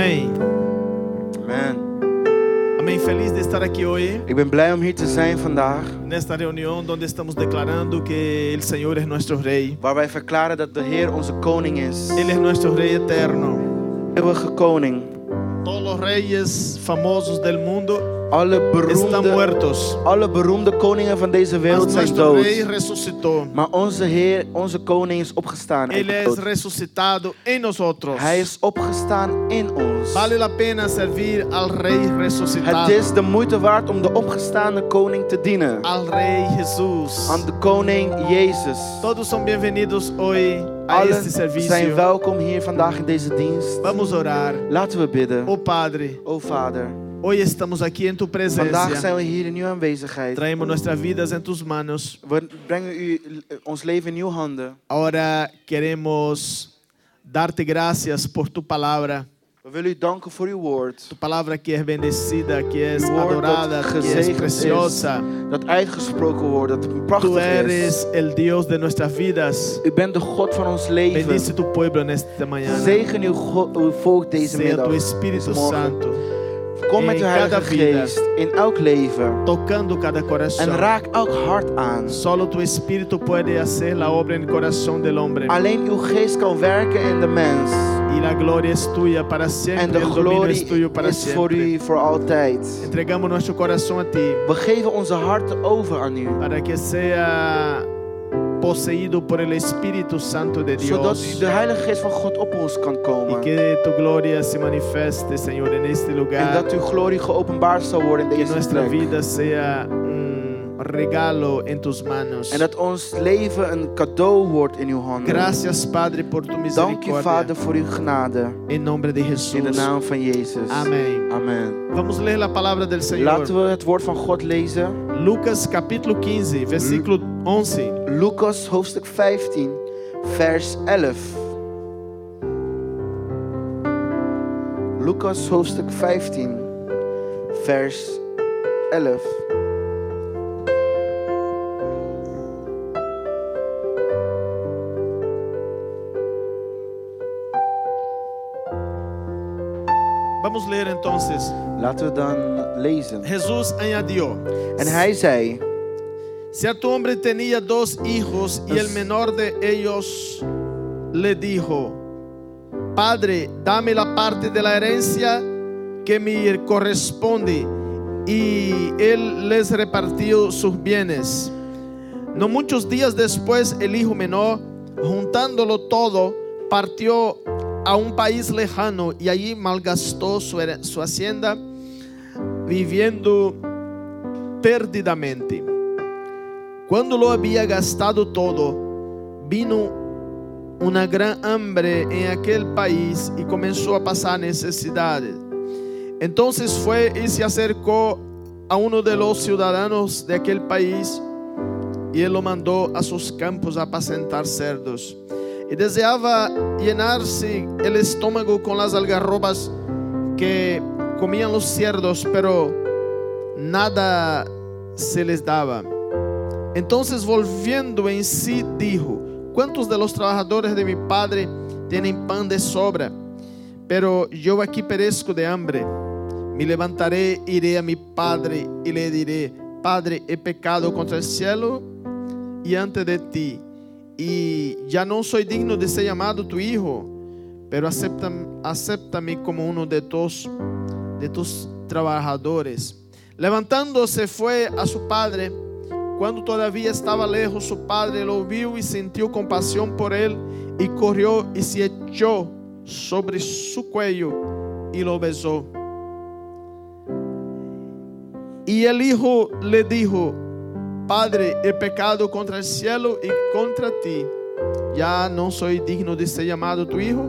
Amém. Amen. Amém. Feliz de estar aqui hoje, Ik ben blij om hier te zijn vandaag, nesta reunião onde estamos declarando que el Senhor es nuestro Rei. waar wij verklaren dat de Heer onze koning is. Ele es nuestro Rei eterno. Eeuwige koning. Todos los reyes famosos del mundo Alle beroemde, alle beroemde koningen van deze wereld zijn dood. Maar onze Heer, onze koning is opgestaan. uit Ele de es dood. resucitado en nosotros. Hij is opgestaan in ons. Vale la pena servir al Rei Het resucitado. is de moeite waard om de opgestaande koning te dienen. Al Rei Jesús. Aan de koning Jezus. Todos son bienvenidos hoy a Allen este zijn welkom hier vandaag in deze dienst. Vamos orar. Laten we bidden. Oh Padre, O Vader, hoy estamos aquí en tu vandaag presencia. zijn we hier in uw aanwezigheid. Traemos nuestras vidas en tus manos. We brengen u eh, ons leven in uw handen. Ahora queremos darte gracias por tu palabra. We willen u danken voor uw woord. Tu palabra que es bendecida, que es woord adorada, que es gezegend preciosa. is. Dat uitgesproken wordt, dat Tú prachtig is. eres el Dios de nuestras vidas. U bent de God van ons leven. Bendice tu pueblo en esta mañana. Zegen uw, God, uw volk deze Sea middag. tu Espíritu. Santo Kom met uw Heilige. Geest in elk leven. tocando cada En corazón. raak elk hart aan. Solo tu Espíritu puede hacer la obra en el corazón del hombre. Alleen uw geest kan werken in de mens. Y la gloria es tuya para siempre. En de glorie tuyo para is voor u voor altijd. Entregamos nuestro corazón a ti We geven onze harten over aan u. para que sea poseído por el Espíritu Santo de Zodat Dios. de Heilige Geest van God op ons kan Y komen. que tu gloria se manifieste, Señor, en este En lugar. dat uw glorie geopenbaard zal worden in Que deze nuestra plek. vida sea un regalo en tus manos. En dat ons leven een cadeau wordt in uw handen. Gracias, Padre, por tu Dank u, misericordia. Vader, voor uw genade. En nombre de In de naam van Jezus. Amén. Amen. Vamos leer la palabra del Señor. Laten we het woord van God lezen. Lucas capítulo 15, versículo 11. Lucas hoofdstuk 15, vers 11. Lucas hoofdstuk 15, vers 11. Vamos a leer entonces. Laten we dan lezen. Jesús añadió, En hij zei: cierto hombre tenía dos hijos y el menor de ellos le dijo, Padre, dame la parte de la herencia que me corresponde. Y él les repartió sus bienes. No muchos días después el hijo menor, juntándolo todo, partió a un país lejano y allí malgastó su, su hacienda viviendo perdidamente. Cuando lo había gastado todo, vino una gran hambre en aquel país y comenzó a pasar necesidades. Entonces fue y se acercó a uno de los ciudadanos de aquel país y él lo mandó a sus campos a apacentar cerdos. Y deseaba llenarse el estómago con las algarrobas que comían los cerdos, pero nada se les daba. Entonces volviendo en sí dijo, ¿cuántos de los trabajadores de mi padre tienen pan de sobra? Pero yo aquí perezco de hambre. Me levantaré, iré a mi padre y le diré, Padre, he pecado contra el cielo y ante de ti, y ya no soy digno de ser llamado tu hijo, pero acepta, acéptame como uno de tus, de tus trabajadores. Levantándose fue a su padre. Cuando todavía estaba lejos, su padre lo vio y sintió compasión por él y corrió y se echó sobre su cuello y lo besó. Y el hijo le dijo, Padre, he pecado contra el cielo y contra ti. Ya no soy digno de ser llamado tu hijo.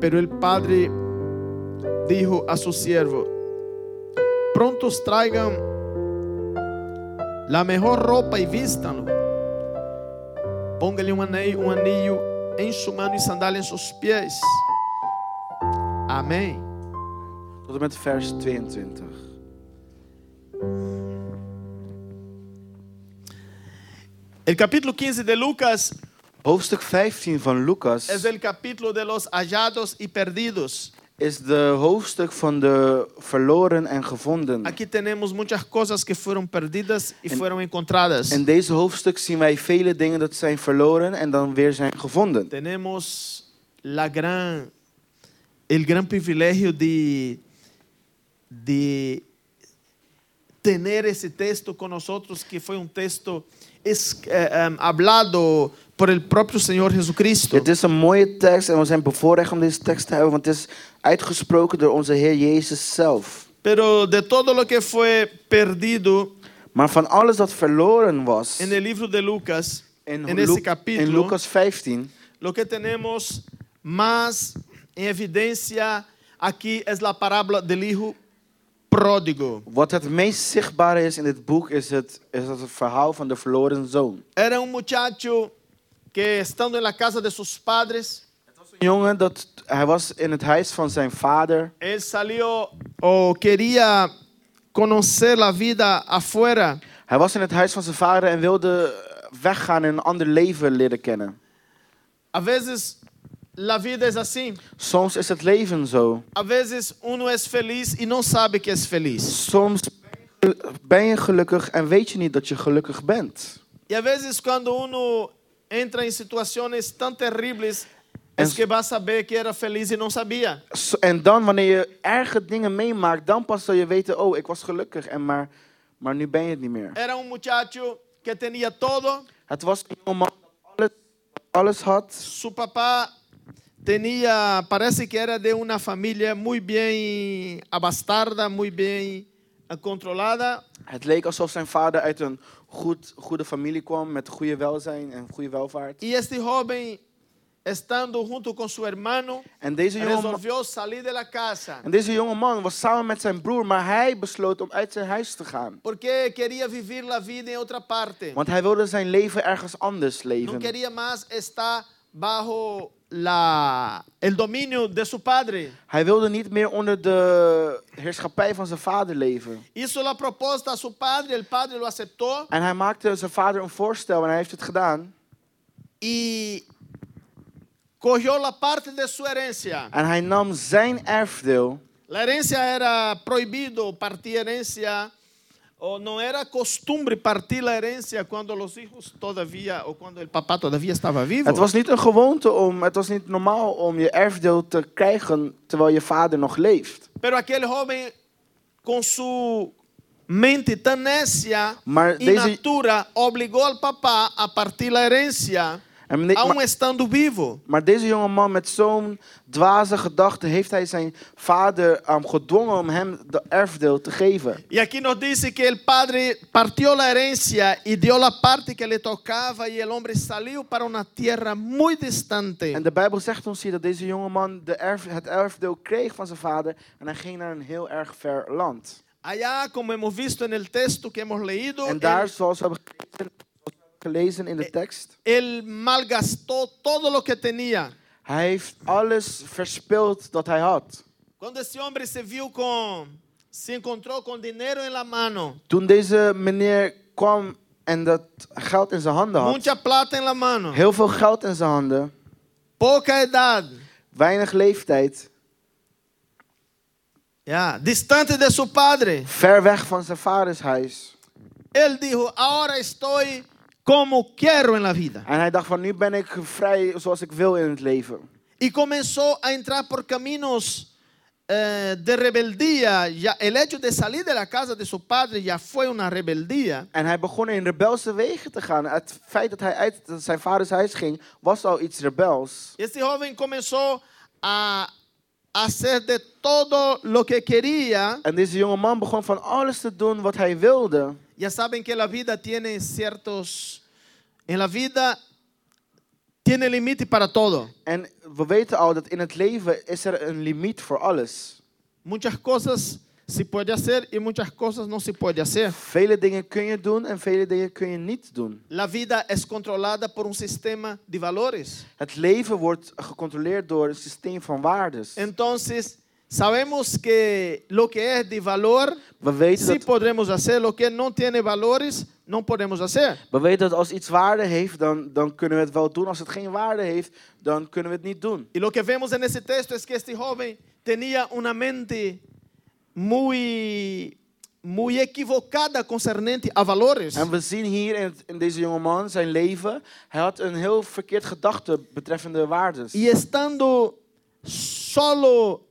Pero el padre dijo a su siervo, prontos traigan la mejor ropa y vístanlo. Póngale un anillo, un anillo en su mano y sandalia en sus pies. Amén. Tot en met vers 22. El capítulo 15 de Lucas Hoofdstuk 15 van Lucas es el capítulo de los hallados y perdidos. is de hoofdstuk van de verloren en gevonden. Aquí tenemos muchas cosas que fueron perdidas y En- fueron encontradas. In deze hoofdstuk zien wij vele dingen dat zijn verloren en dan weer zijn gevonden. Tenemos la gran, el gran privilegio de, de tener ese texto con nosotros, que fue un texto es, eh, em, hablado por el propio Señor Jesucristo. Het is een mooie tekst en we zijn bevoorrecht om deze tekst te hebben, want het is uitgesproken door onze Heer Jezus zelf. Pero de todo lo que fue perdido Maar van alles dat verloren was en el libro de Lucas, in, en ese in capítulo, Lucas 15, lo que tenemos más en evidencia aquí es la parábola del hijo pródigo. wat het meest zichtbare is in dit boek, is het, is het verhaal van de verloren zoon. Era un muchacho que estando en la casa de sus padres, Een jongen, dat, hij was in het huis van zijn vader. él salió o quería conocer la vida afuera. Hij was in het huis van zijn vader en wilde weggaan en een ander leven leren kennen. A veces la vida es así. Soms is het leven zo. A veces uno es feliz y no sabe que es feliz. Soms ben je gelukkig en weet je niet dat je gelukkig bent. Y a veces cuando uno entra en situaciones tan terribles, En- es que va a saber que era feliz y no sabía. En dan wanneer je erge dingen meemaakt, dan pas zal je weten, oh, ik was gelukkig, en maar, maar nu ben je het niet meer. Era un muchacho que tenía todo. Het was een jongeman dat alles, alles had. Su papá tenía, parece que era de una familia muy bien abastarda, muy bien eh, controlada. Het leek alsof zijn vader uit een goed, goede familie kwam, met goede welzijn en goede welvaart. Y este joven, estando junto con su hermano, En deze resolvió salir de la casa en deze jongeman was samen met zijn broer, maar hij besloot om uit zijn huis te gaan. porque quería vivir la vida en otra parte. Want hij wilde zijn leven ergens anders No leven. quería más estar bajo la, el dominio de su padre. Hij wilde niet meer onder de heerschappij van zijn vader leven. Hizo la propuesta a su padre, el padre lo aceptó En hij maakte zijn vader een voorstel en hij heeft het gedaan. y cogió la parte de su herencia. En hij nam zijn erfdeel. La herencia era prohibido partir herencia ou não era costume partir a herança quando os filhos todavia ou quando o papá todavia estava vivo? Het was niet een gewoonte om, het was niet normaal om je erfdeel te krijgen terwijl je vader nog leeft. Pero aquele homem com sua mente tão necia, mas deze... obrigou o papá a partir a herência. En de- aún maar, estando vivo. maar deze jonge man met zo'n dwaze gedachte heeft hij zijn vader um, gedwongen om hem de erfdeel te geven. Y aquí nos dice que el padre partió la herencia y dio la parte que le tocaba y el hombre salió para una tierra muy distante. En de Bijbel zegt ons hier dat deze jonge man de erf, het erfdeel kreeg van zijn vader en hij ging naar een heel erg ver land. Allá, como hemos visto en el texto que hemos leído, En daar, zoals we hebben gelezen- in de tekst, él malgastó todo lo que tenía. hij heeft alles verspild dat hij had. Cuando ese hombre se vio con, se encontró con dinero en la mano, Toen deze meneer kwam en dat geld in zijn handen had, mucha plata en la mano, heel veel geld in zijn handen, poca edad, weinig leeftijd, ya, distante de su padre, ver weg van zijn vaders huis. él dijo, ahora estoy como quiero en la vida. En hij dacht van nu ben ik vrij zoals ik wil in het leven. Y comenzó a entrar por caminos eh, de rebeldía. Ya, el hecho de salir de la casa de su padre ya fue una rebeldía. En hij begon in rebelse wegen te gaan. Het feit dat hij uit zijn vaders huis ging, was al iets rebels. Este joven comenzó a hacer de todo lo que quería. En deze jonge man begon van alles te doen wat hij wilde. Ya saben que la vida tiene ciertos... En la vida tiene límite para todo. En we weten al dat in het leven is er een limiet voor alles. Muchas cosas se puede hacer y muchas cosas no se puede hacer. Vele dingen kun je doen en vele dingen kun je niet doen. La vida es controlada por un sistema de valores. Het leven wordt gecontroleerd door een systeem van waardes. Entonces, sabemos que lo que es de valor, We weten, sí dat, podremos hacer, lo que no tiene valores, no podemos hacer. we weten dat als iets waarde heeft, dan, dan kunnen we het wel doen. Als het geen waarde heeft, dan kunnen we het niet doen. Y lo que vemos en ese texto es que este joven tenía una mente muy, muy equivocada concernente a valores. En we zien hier in, in deze jongeman zijn leven, hij had een heel verkeerd gedachte betreffende waardes. Y estando solo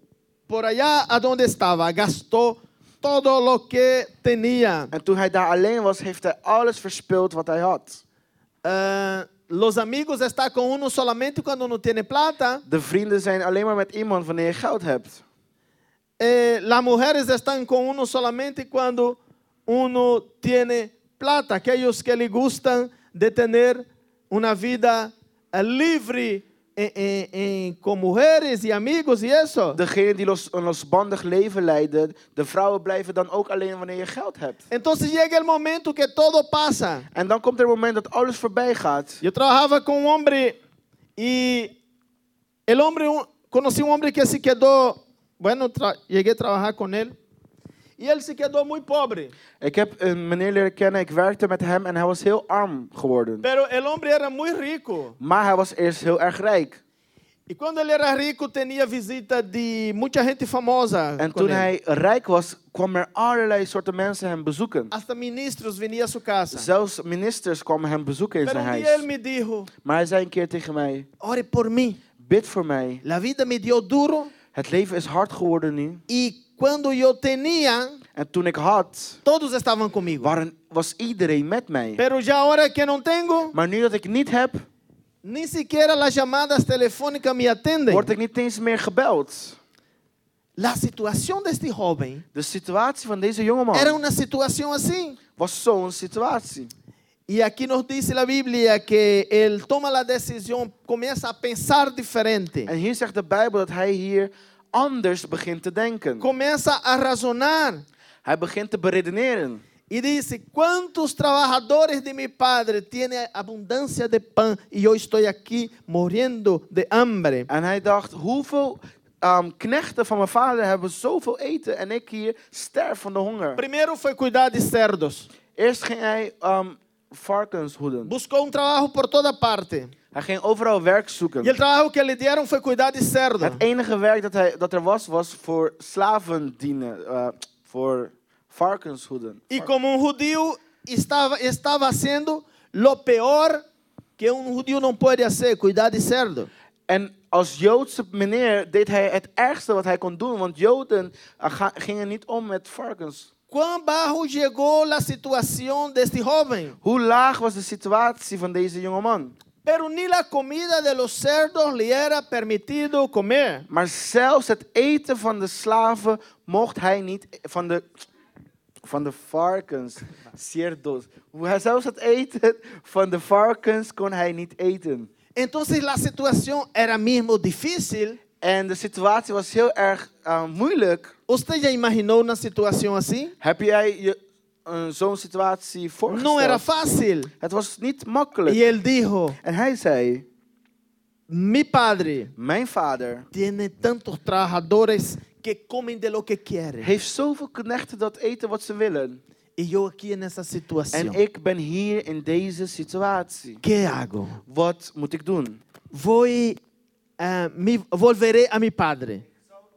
por allá a donde estaba, gastó todo lo que tenía. En toen hij daar alleen was, heeft hij alles verspild wat hij had. Ah, los amigos están con uno solamente cuando uno tiene plata. De vrienden zijn alleen maar met iemand wanneer je geld hebt. Eh, las mujeres están con uno solamente cuando uno tiene plata. Aquellos que le gustan de tener una vida eh, libre en- en- en- con mujeres y amigos y eso. Degene die los, een losbandig leven leiden, de vrouwen blijven dan ook alleen wanneer je geld hebt. Entonces llega el momento que todo pasa. En dan komt er een moment dat alles voorbij gaat. Yo trabajaba con un hombre y el hombre, conocí un hombre que se quedó, bueno, llegué a trabajar con él Ik heb een meneer leren kennen, ik werkte met hem en hij was heel arm geworden. Pero el hombre era muy rico. Maar hij was eerst heel erg rijk. Y cuando él era rico tenía visita de mucha gente famosa. En toen hij rijk was, kwam er allerlei soorten mensen hem bezoeken. Hasta ministros venían a su casa. Zelfs ministers kwamen hem bezoeken in Pero zijn huis. él me dijo, Maar hij zei een keer tegen mij, ore por mí. bid voor mij. La vida me dio duro Het leven is hard geworden nu. y cuando yo tenía, En toen ik had, todos estaban conmigo. waren, was iedereen met mij. Pero ya ahora que no tengo, Maar nu dat ik niet heb, ni siquiera las llamadas telefónicas me atenden. word ik niet eens meer gebeld. La situación de este joven De situatie van deze jongeman era una situación así. was zo'n situatie. Y aquí nos dice la Biblia que él toma la decisión, comienza a pensar diferente, En hier zegt de Bijbel dat hij hier anders begint te denken. comienza a razonar Hij begint te beredeneren. y dice, ¿cuántos trabajadores de mi padre tienen abundancia de pan y yo estoy aquí muriendo de hambre? En hij dacht, hoeveel ehm, knechten van mijn vader hebben zoveel eten en ik hier sterf van de honger. Primero fue cuidar de cerdos. Eerst ging hij ehm, varkens hoeden. Buscó un trabajo por toda parte. Hij ging overal werk zoeken. Y el trabajo que le dieron fue cuidar de cerdos. Het enige werk dat, hij, dat er was, was voor slaven dienen. eh, voor varkens hoeden. Y como un judío estaba, estaba haciendo lo peor que un judío no puede hacer, cuidar de cerdo. En als Joodse meneer deed hij het ergste wat hij kon doen. Want Joden eh, gingen niet om met varkens. ¿Cuán bajo llegó la situación de este joven? Hoe laag was de situatie van deze jongeman? Pero ni la comida de los cerdos le era permitido comer. Maar zelfs het eten van de slaven mocht hij niet, van de, van de varkens, cerdos. Hoe- Zelfs het eten van de varkens kon hij niet eten. Entonces la situación era mismo difícil. En de situatie was heel erg eh, moeilijk. ¿Usted ya imaginó una situación así? Heb jij je eh, zo'n situatie voorgesteld? No era fácil. Het was niet makkelijk. Y él dijo, En hij zei, mi padre mijn vader tiene tantos trabajadores que comen de lo que quieren. heeft zoveel knechten dat eten wat ze willen. Y yo aquí en esa situación, En ik ben hier in deze situatie. ¿qué hago? Wat moet ik doen? Voy, eh, mi- volveré a mi padre.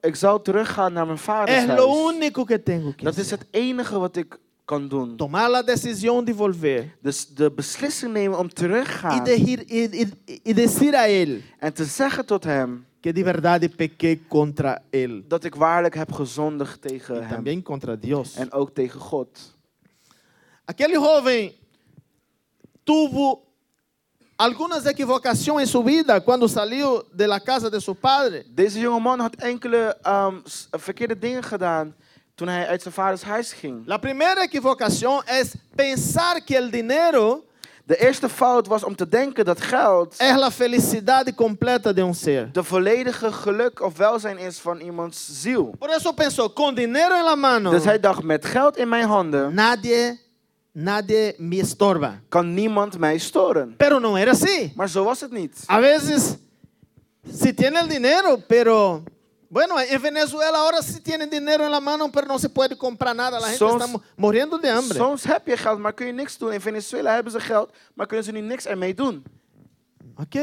Ik zal teruggaan naar mijn vaders Es lo huis. único que tengo que Dat hacer. is het enige wat ik kan doen. Tomar la decisión de volver. Dus de beslissing nemen om terug te Y, gaan. decir, y, y- y decir a él En te zeggen tot hem que de verdad pequé contra él. dat ik waarlijk heb gezondigd tegen Y hem. también contra Dios. En ook tegen God. Aquel joven tuvo algunas equivocaciones en su vida cuando salió de la casa de su padre. Deze jonge man had enkele s- verkeerde dingen gedaan toen hij uit zijn vaders huis ging. La primera equivocación es pensar que el dinero De eerste fout was om te denken dat geld es la felicidad completa de un ser. de volledige geluk of welzijn is van iemands ziel. Por eso pensó, con dinero en la mano, Dus hij dacht, met geld in mijn handen nadie, nadie me estorba. kan niemand mij storen. Pero no era así. Maar zo was het niet. A veces, si tiene el dinero, pero Bueno, en Venezuela ahora sí tienen dinero en la mano, pero no se puede comprar nada. La gente Soms- está mo- muriendo de hambre. Soms heb je geld, maar kun je niks doen. In Venezuela hebben ze geld, maar kunnen ze nu niks ermee doen. Ok.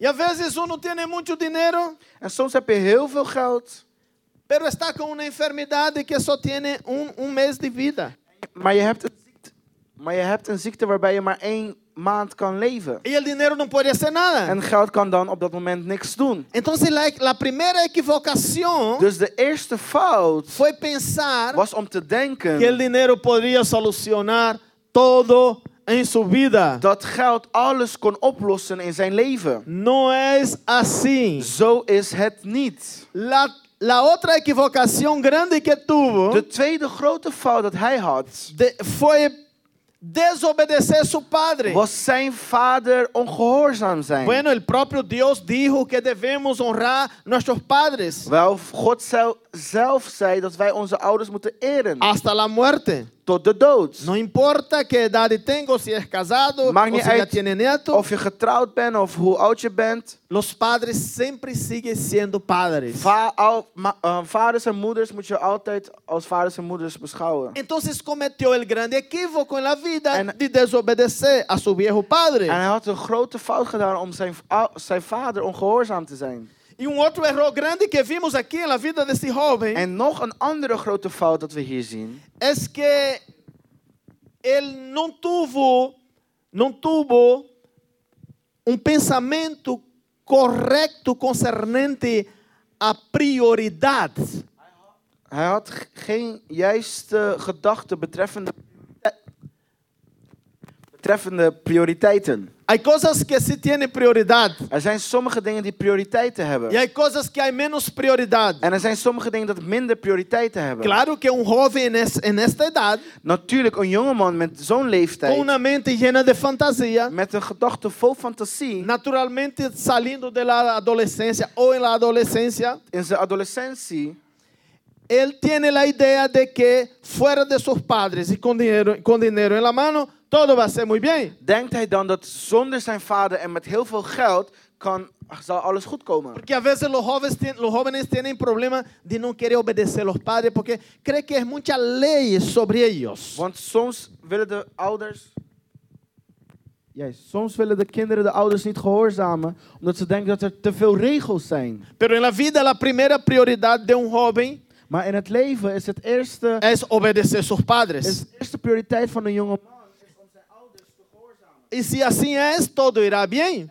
Y a veces uno tiene mucho dinero, En soms heb je heel veel geld, pero está con una enfermedad de que solo tiene un, un mes de vida. Maar je, hebt een ziekte, maar je hebt een ziekte waarbij je maar één maand kan leven. Y el dinero no puede hacer nada. En geld kan dan op dat moment niks doen. Entonces la, la primera equivocación Dus de eerste fout fue pensar was om te que el denken dinero podría solucionar todo en su vida. dat geld alles kon oplossen in zijn leven. No es así. Zo is het niet. La, la otra equivocación grande que tuvo De tweede grote fout dat hij had, de- fue desobedecer su padre. was zijn vader ongehoorzaam zijn. Bueno, el propio Dios dijo que debemos honrar nuestros padres Wel, God zel- zelf zei dat wij onze ouders moeten eren. hasta la muerte. Tot de dood. No importa qué edad tengo, si es casado Maakt niet uit tiene nieto, Of je getrouwd bent of hoe oud je bent. los padres siempre siguen siendo padres. Va- al- ma- eh, vaders en moeders moet je altijd als vaders en moeders beschouwen. Entonces cometió el grande equívoco en la vida En- de desobedecer a su viejo padre. En hij had een grote fout gedaan om zijn, zijn vader ongehoorzaam te zijn. Y un otro error grande que vimos aquí en la vida de este joven En nog een andere grote fout dat we hier zien. es que él no tuvo, no tuvo un pensamiento correcto concernente a prioridad. Hij had geen juiste gedachten betreffende, betreffende prioriteiten. Há coisas que se têm prioridade. Er há zijn sommige dingen die prioriteiten hebben. E há coisas que há menos prioridade. En er zijn sommige dingen dat minder prioriteiten hebben. Claro que um jovem nesta idade. Natuurlijk een jongeman met zo'n leeftijd. Com uma mente llena de fantasia. Met een gedachte vol fantasie. Naturalmente saindo da adolescência ou na adolescência. In zijn adolescentie. Ele tem a ideia de que fora de seus padres e com dinheiro, com dinheiro em la mão todo va a ser muy bien. denkt hij dan dat zonder zijn vader en met heel veel geld kan, zal alles goed komen. Porque a veces los jóvenes, los jóvenes tienen problema de no querer obedecer a los padres porque creen que es mucha ley sobre ellos. Want soms willen de ouders. Juist, soms willen de kinderen de ouders niet gehoorzamen, omdat ze denken dat er te veel regels zijn. Pero en la vida la primera prioridad de un joven Maar in het leven is het eerste, es obedecer sus is padres. de eerste prioriteit van een jonge man E se assim é, todo irá bem.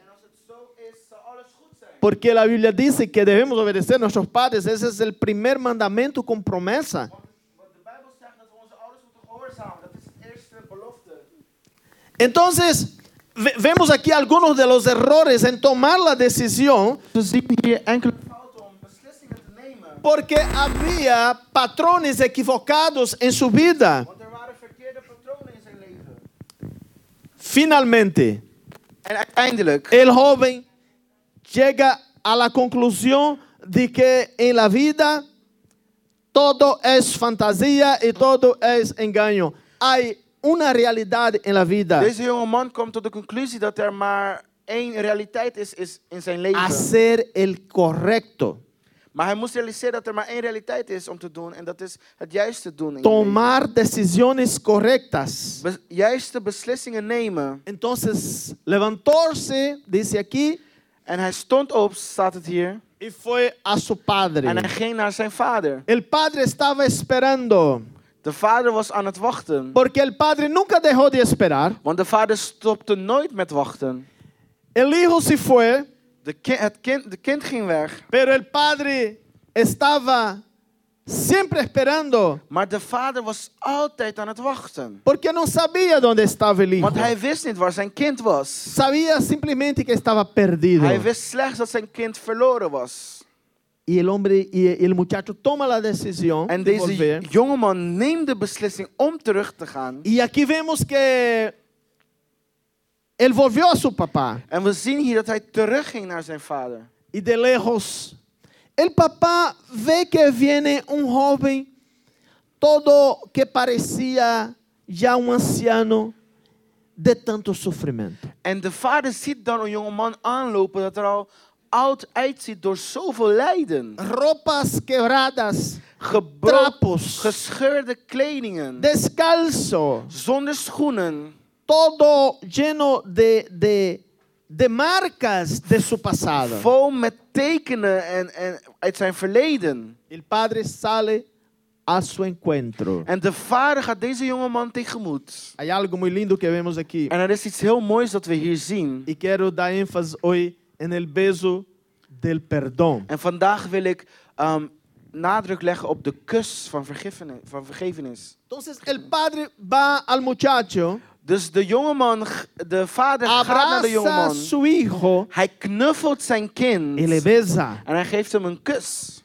Porque a Bíblia diz que devemos obedecer a nossos pais. Esse é o primeiro mandamento com promessa. Então, vemos aqui alguns dos erros em tomar a decisão. Porque havia patrões equivocados em sua vida. Finalmente, el joven llega a la conclusión de que en la vida todo es fantasía y todo es engaño. Hay una realidad en la vida. Deze jonge man komt tot de conclusie dat er maar één realiteit is, is in zijn leven. Hacer el correcto. Maar hij moest realiseren dat er maar één realiteit is om te doen. En dat is het juiste doen. Tomar decisiones correctas. Be- juiste beslissingen nemen. Entonces levantóse, dice aquí, En hij stond op, staat het hier. y fue a su padre. En hij ging naar zijn vader. El padre estaba esperando, De vader was aan het wachten. porque el padre nunca dejó de esperar. Want de vader stopte nooit met wachten. El hijo se fue, De, ki- het kind, de kind ging weg. pero el padre estaba siempre esperando, Maar de vader was altijd aan het wachten. porque no sabía dónde estaba el hijo. Want hij wist niet waar zijn kind was. Sabía simplemente que estaba perdido. Hij wist slechts dat zijn kind verloren was. Y el hombre y el muchacho toma la decisión En de deze volver. jongeman neemt de beslissing om terug te gaan. Y aquí vemos que él volvió a su papá. En we zien hier dat hij terugging naar zijn vader. Y de lejos, el papá ve que viene un joven, todo que parecía ya un anciano de tanto sufrimiento. En de vader ziet dan een jongeman aanlopen dat er al oud uitziet door zoveel lijden. ropas quebradas, Gebroken, trapos, gescheurde kledingen, descalzo, zonder schoenen. Todo lleno de, de, de marcas de su pasado. Vol met tekenen en, en uit zijn verleden. El padre sale a su encuentro. En de vader gaat deze jongeman tegemoet. Hay algo muy lindo que vemos aquí. En er is iets heel moois dat we hier zien. Y quiero dar énfasis hoy en el beso del perdón. En vandaag wil ik ehm, nadruk leggen op de kus van vergiffenis. Van vergevenis. Entonces el padre va al muchacho, Dus de jongeman, de vader gaat naar de jongeman. su hijo Hij knuffelt zijn kind. y le besa. En hij geeft hem een kus.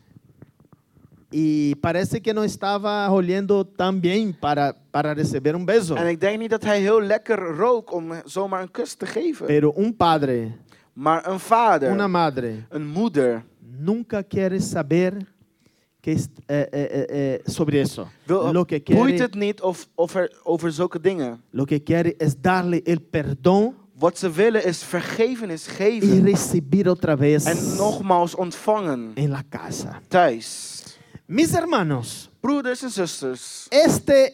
Y parece que no estaba oliendo tan bien para, para recibir un beso. En ik denk niet dat hij heel lekker rook om zomaar een kus te geven. Pero un padre, Maar een vader, una madre, een moeder, nunca quiere saber eh, eh, eh, eh, sobre eso. wil, Lo que, boeit quiere, het niet of, of er, over zulke dingen. lo que quiere es darle el perdón Wat ze willen is vergevenis y geven. recibir otra vez En nogmaals ontvangen en la casa. thuis. Mis hermanos, Broeders en zusters, este,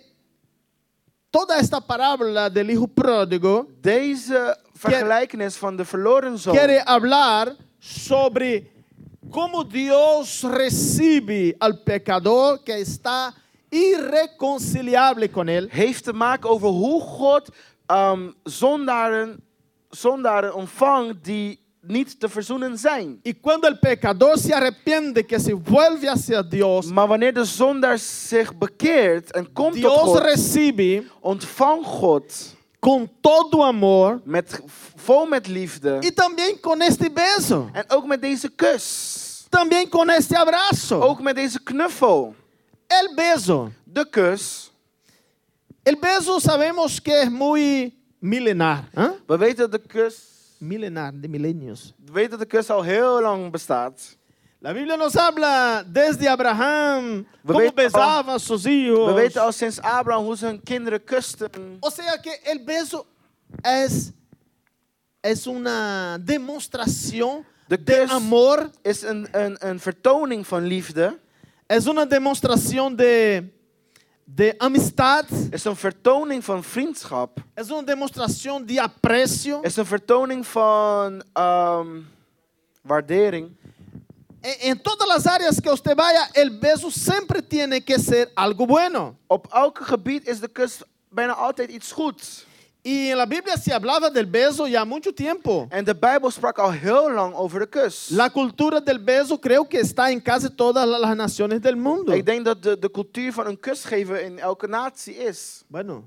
toda esta parábola del hijo pródigo deze vergelijkenis van de verloren zoon quiere hablar sobre cómo Dios recibe al pecador que está irreconciliable con él heeft te maken over hoe God ehm, zondaren, zondaren ontvangt die niet te verzoenen zijn. y cuando el pecador se arrepiente, que se vuelve hacia Dios, Maar wanneer de zondaar zich bekeert en komt tot Dios God, recibe ontvang God con todo amor met, vol met liefde. y también con este beso, En ook met deze kus. también con este abrazo. Ook met deze knuffel. El beso. De kus. El beso sabemos que es muy milenar. ¿eh? We weten dat de kus, Milenar, de milenios. we weten dat de kus al heel lang bestaat. La Biblia nos habla desde Abraham, We cómo weten besaba a sus hijos. We weten al sinds Abraham hoe ze hun kinderen kusten. O sea que el beso es, es una demostración De amor, is een, een, een vertoning van liefde. es una demostración de, de amistad, Is een vertoning van vriendschap. es una demostración de aprecio. Is een vertoning van ehm, waardering. En, en todas las áreas que usted vaya, el beso siempre tiene que ser algo bueno. Op elke gebied is de kus bijna altijd iets goeds. Se hablaba del beso ya mucho tiempo. En de Bijbel sprak al heel lang over de kus. La cultura del beso creo que está en casi todas las naciones del mundo. Ik denk dat de, de cultuur van een kus geven in elke natie is. Bueno,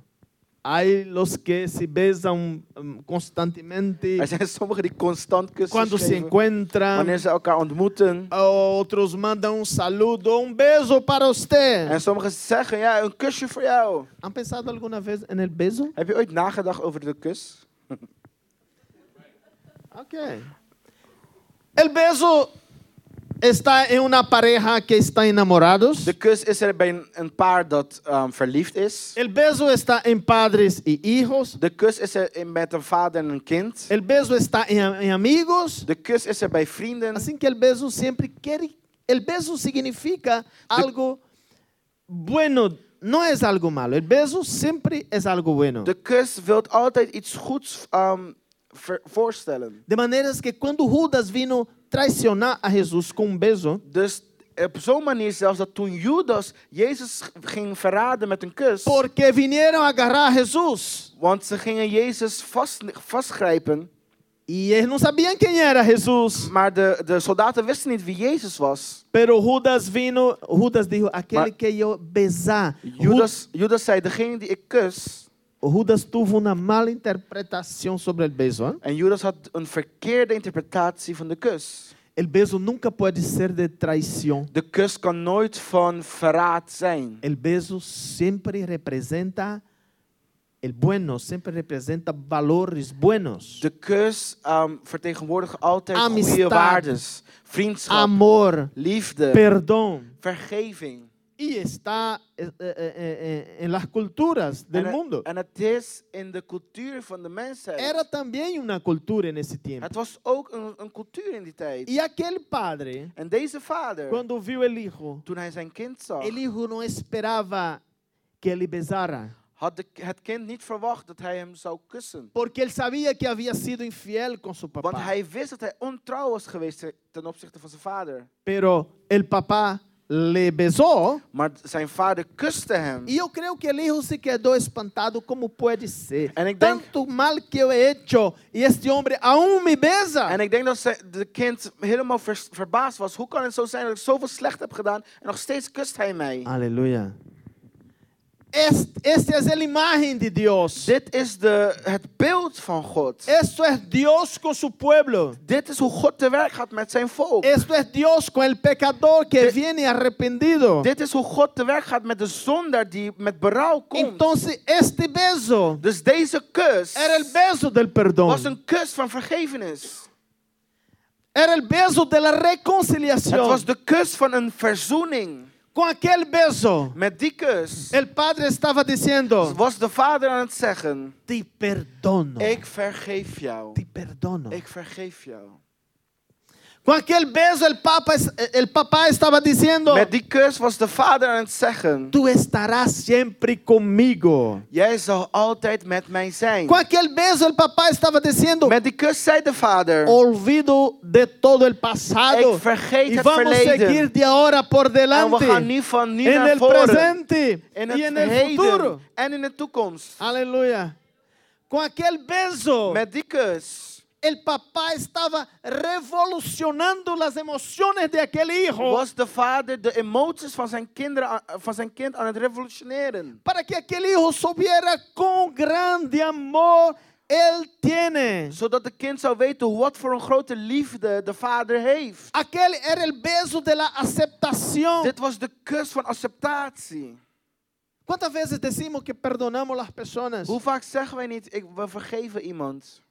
hay los que se besan um, constantemente Er zijn sommigen die constant kussen cuando se. Wanneer ze elkaar ontmoeten. Otros mandan un saludo, un beso para usted. En sommigen zeggen, ja, een kusje voor jou. ¿Han pensado alguna vez en el beso? Heb je ooit nagedacht over de kus? Ok. El beso está en una pareja que está enamorados. De kus is er bij een, een paar dat ehm, verliefd is. El beso está en padres y hijos. De kus is er in- met een vader en een kind. El beso está en, en amigos. De kus is er bij vrienden. Así que el beso siempre quiere. El beso significa algo bueno, no es algo malo. El beso siempre es algo bueno. De kus wil altijd iets goeds ver- voorstellen. De maneira que quando Judas vino traicionar a Jesus com um beijo, Dus op zo'n manier zelfs dat toen Judas Jezus ging verraden met een kus. porque vinieron a agarrar a Jesus. Want ze gingen Jezus vast, vastgrijpen. E eles não sabiam quem era Jesus. Maar de, de soldaten wisten niet wie Jezus was. Pero Judas vino, Judas dijo, aquele Maar- que eu besar. Judas, Judas zei, degene die ik kus. Ju- Judas tuvo uma mala interpretação sobre o beijo. En Judas had een verkeerde interpretatie van de kus. El beijo nunca pode ser de traição. De kus kan nooit van verraad zijn. El beijo sempre representa el bueno, sempre representa valores buenos. De kus ehm, vertegenwoordigt altijd Amistad. goede waardes. Vriendschap, Amor, liefde, perdão. vergeving. Y está eh, eh, eh, en las culturas del en, mundo. en het is in de cultuur van de mensheid. Era también una cultura en ese tiempo. Het was ook een, een cultuur in die tijd. Y aquel padre, En deze vader, cuando vio el hijo, toen hij zijn kind zag, el hijo no esperaba que le besara, had de, het kind niet verwacht dat hij hem zou kussen. porque él sabía que había sido infiel con su Want papá. hij wist dat hij ontrouw was geweest ten opzichte van zijn vader. Pero el papá le besó Maar zijn vader kuste hem. y yo creo que el hijo se quedó espantado. ¿Cómo puede ser? En ik denk- Tanto mal que he hecho y este hombre aún me besa. En ik denk dat zij- de kind helemaal vers- verbaasd was. Hoe kan het zo zijn dat ik zoveel slecht heb gedaan en nog steeds kust hij mij? Aleluya. Esta es la imagen de Dios. Dit is de, het beeld van God. Esto es Dios con su pueblo. Dit is hoe God te werk gaat met zijn volk. Esto es Dios con el pecador que Dit- viene arrepentido. Dit is hoe God te werk gaat met de zondaar die met berouw komt. Entonces, este beso Dus deze kus era el beso del perdón. was een kus van vergevenis. Era el beso de la Het reconciliación. was de kus van een verzoening. Con aquel beso, Met die kus el padre estaba diciendo, was de vader aan het zeggen: te perdono. Ik vergeef jou. Te perdono. Ik vergeef jou. Con aquel beso, el, papa, el papá estaba diciendo, Met die kus was de vader aan het zeggen: tú estarás siempre conmigo. Jij zal altijd met mij zijn. Con aquel beso, el papá estaba diciendo, Met die kus zei de vader: olvido de todo el pasado. Ik vergeet Y het vamos verleden. seguir de ahora por En we gaan delante. nu van nu naar el voren. presente In y het en el futuro. en in de toekomst. Aleluya. Con aquel beso, Met die kus el papá estaba revolucionando las emociones de aquel hijo was de vader de emoties van zijn, kinderen, van zijn kind aan het revolutioneren. para que aquel hijo supiera con grande amor él tiene. Zodat de kind zou weten wat voor een grote liefde de vader heeft. Aquel era el beso de la aceptación. Dit was de kus van acceptatie. ¿Cuántas veces decimos que perdonamos las personas? Hoe vaak zeggen wij niet, ik, we vergeven iemand.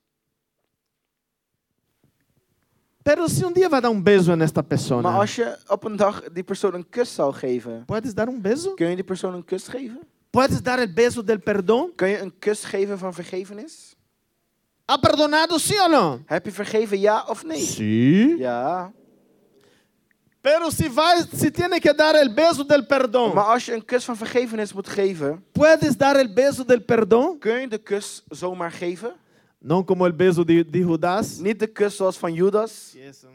Pero si un día va a dar un beso en esta persona, Maar als je op een dag die persoon een kus zou geven, ¿puedes dar un beso? kun je die persoon een kus geven? ¿Puedes dar el beso del perdón? Kun je een kus geven van vergevenis? ¿Ha perdonado sí o no? Heb je vergeven ja of nee? Sí. Ja. Pero si, va, si tiene que dar el beso del perdón, Maar als je een kus van vergevenis moet geven, ¿puedes dar el beso del perdón? kun je de kus zomaar geven? No como el beso de, de Judas. Niet de kus zoals van Judas. Yes.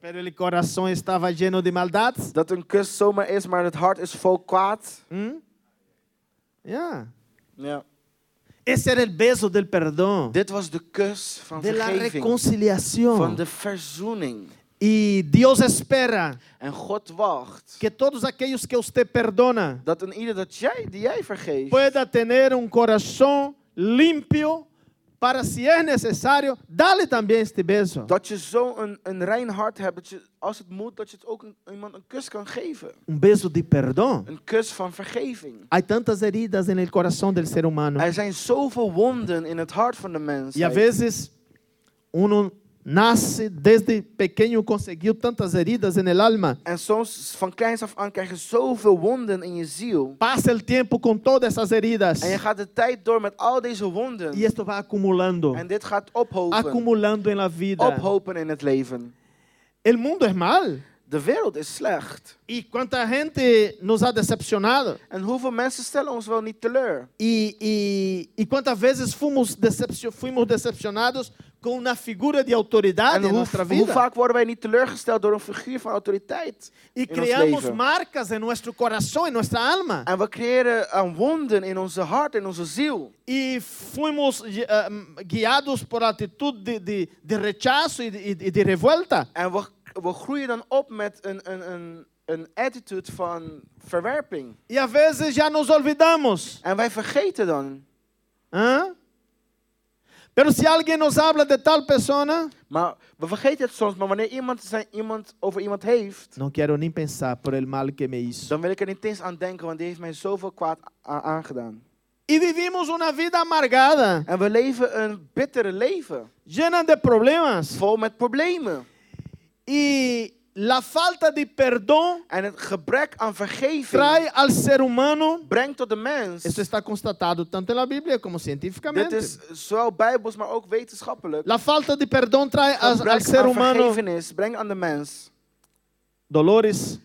Pero el corazón estaba lleno de maldad. Dat een kus zomaar is, maar het hart is vol kwaad. ¿Mm? Ya. Ja. Ese era el beso del perdón. Dit was de kus van de la vergeving. reconciliación. Van de verzoening. Y Dios espera En God wacht que todos aquellos que usted perdona dat een ieder dat jij, die jij vergeeft, pueda tener un corazón limpio para si es necesario, dale también este beso. dat je zo een, een rein hart hebt, dat je, als het moet, dat je het ook een, iemand een kus kan geven. Un beso de perdón. Een kus van vergeving. Hay tantas heridas en el corazón del ser humano. Er zijn zoveel wonden in het hart van de mens. Y a veces uno nace desde pequeño conseguiu tantas heridas en el alma. En soms van kleins af aan krijg je zoveel wonden in je ziel. Pasa el tiempo con todas esas heridas. En je gaat de tijd door met al deze wonden. Y esto va acumulando, En dit gaat ophopen. acumulando en la vida. Ophopen in het leven. El mundo es mal. De wereld is slecht. Y cuánta gente nos ha decepcionado. En hoeveel mensen stellen ons wel niet teleur? Y, y, y cuántas veces fuimos, decepcio- fuimos decepcionados con una figura de autoridad En en hoe, vaak worden wij niet teleurgesteld door een figuur van autoriteit Y in ons creamos leven? marcas en nuestro corazón, en nuestra alma. En we creëren een wonden in onze hart, in onze ziel. Y fuimos eh, guiados por actitud de, de, de rechazo y de, y de- revuelta. En we, we groeien dan op met een, een, een, een attitude van verwerping. Y a veces ya nos olvidamos. En wij vergeten dan. ¿ah? Pero si alguien nos habla de tal persona, Maar we vergeten het soms, maar wanneer iemand, zijn, iemand over iemand heeft, no quiero ni pensar por el mal que me hizo. dan wil ik er niet eens aan denken, want die heeft mij zoveel kwaad aangedaan. Y vivimos una vida amargada, En we leven een bittere leven, llena de problemas. vol met problemen. Y, la falta de perdón En het gebrek aan vergeving trae al ser humano, brengt tot de mens. esto está constatado tanto en la Biblia como Dit científicamente. is zowel bijbels, maar ook wetenschappelijk. La falta de perdón trae al, al ser humano vergevenis brengt aan de mens dolores,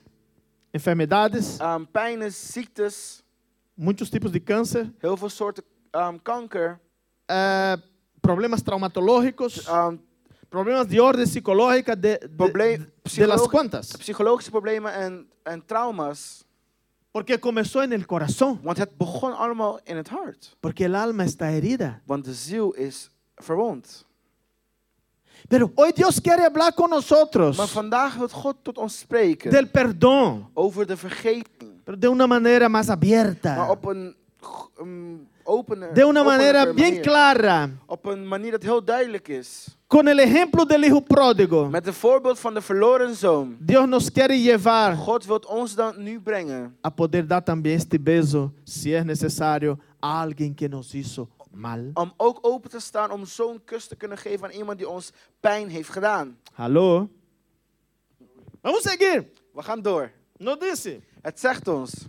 enfermedades, um, pijnen, ziektes, muchos tipos de cáncer, heel veel soorten um, kanker, eh, problemas traumatológicos, um, problemas de orden psicológica de, de- de las cuantas. psychologische problemen en, en trauma's. Porque comenzó en el corazón, Want het begon allemaal in het hart. porque el alma está herida. Want de ziel is verwond. Pero hoy Dios quiere hablar con nosotros Maar vandaag wil God tot ons spreken del perdón, over de vergeving. pero de una manera más Maar abierta, op een um, opene, de una manera bien manier. clara, Op een manier dat heel duidelijk is. con el ejemplo del hijo pródigo. Met het voorbeeld van de verloren zoon. Dios nos quiere llevar God wil ons dan nu brengen a poder dar también este beso, si es necesario, a alguien que nos hizo mal. om ook open te staan om zo'n kus te kunnen geven aan iemand die ons pijn heeft gedaan. Hallo. Vamos seguir. We gaan door. Nos dice Het zegt ons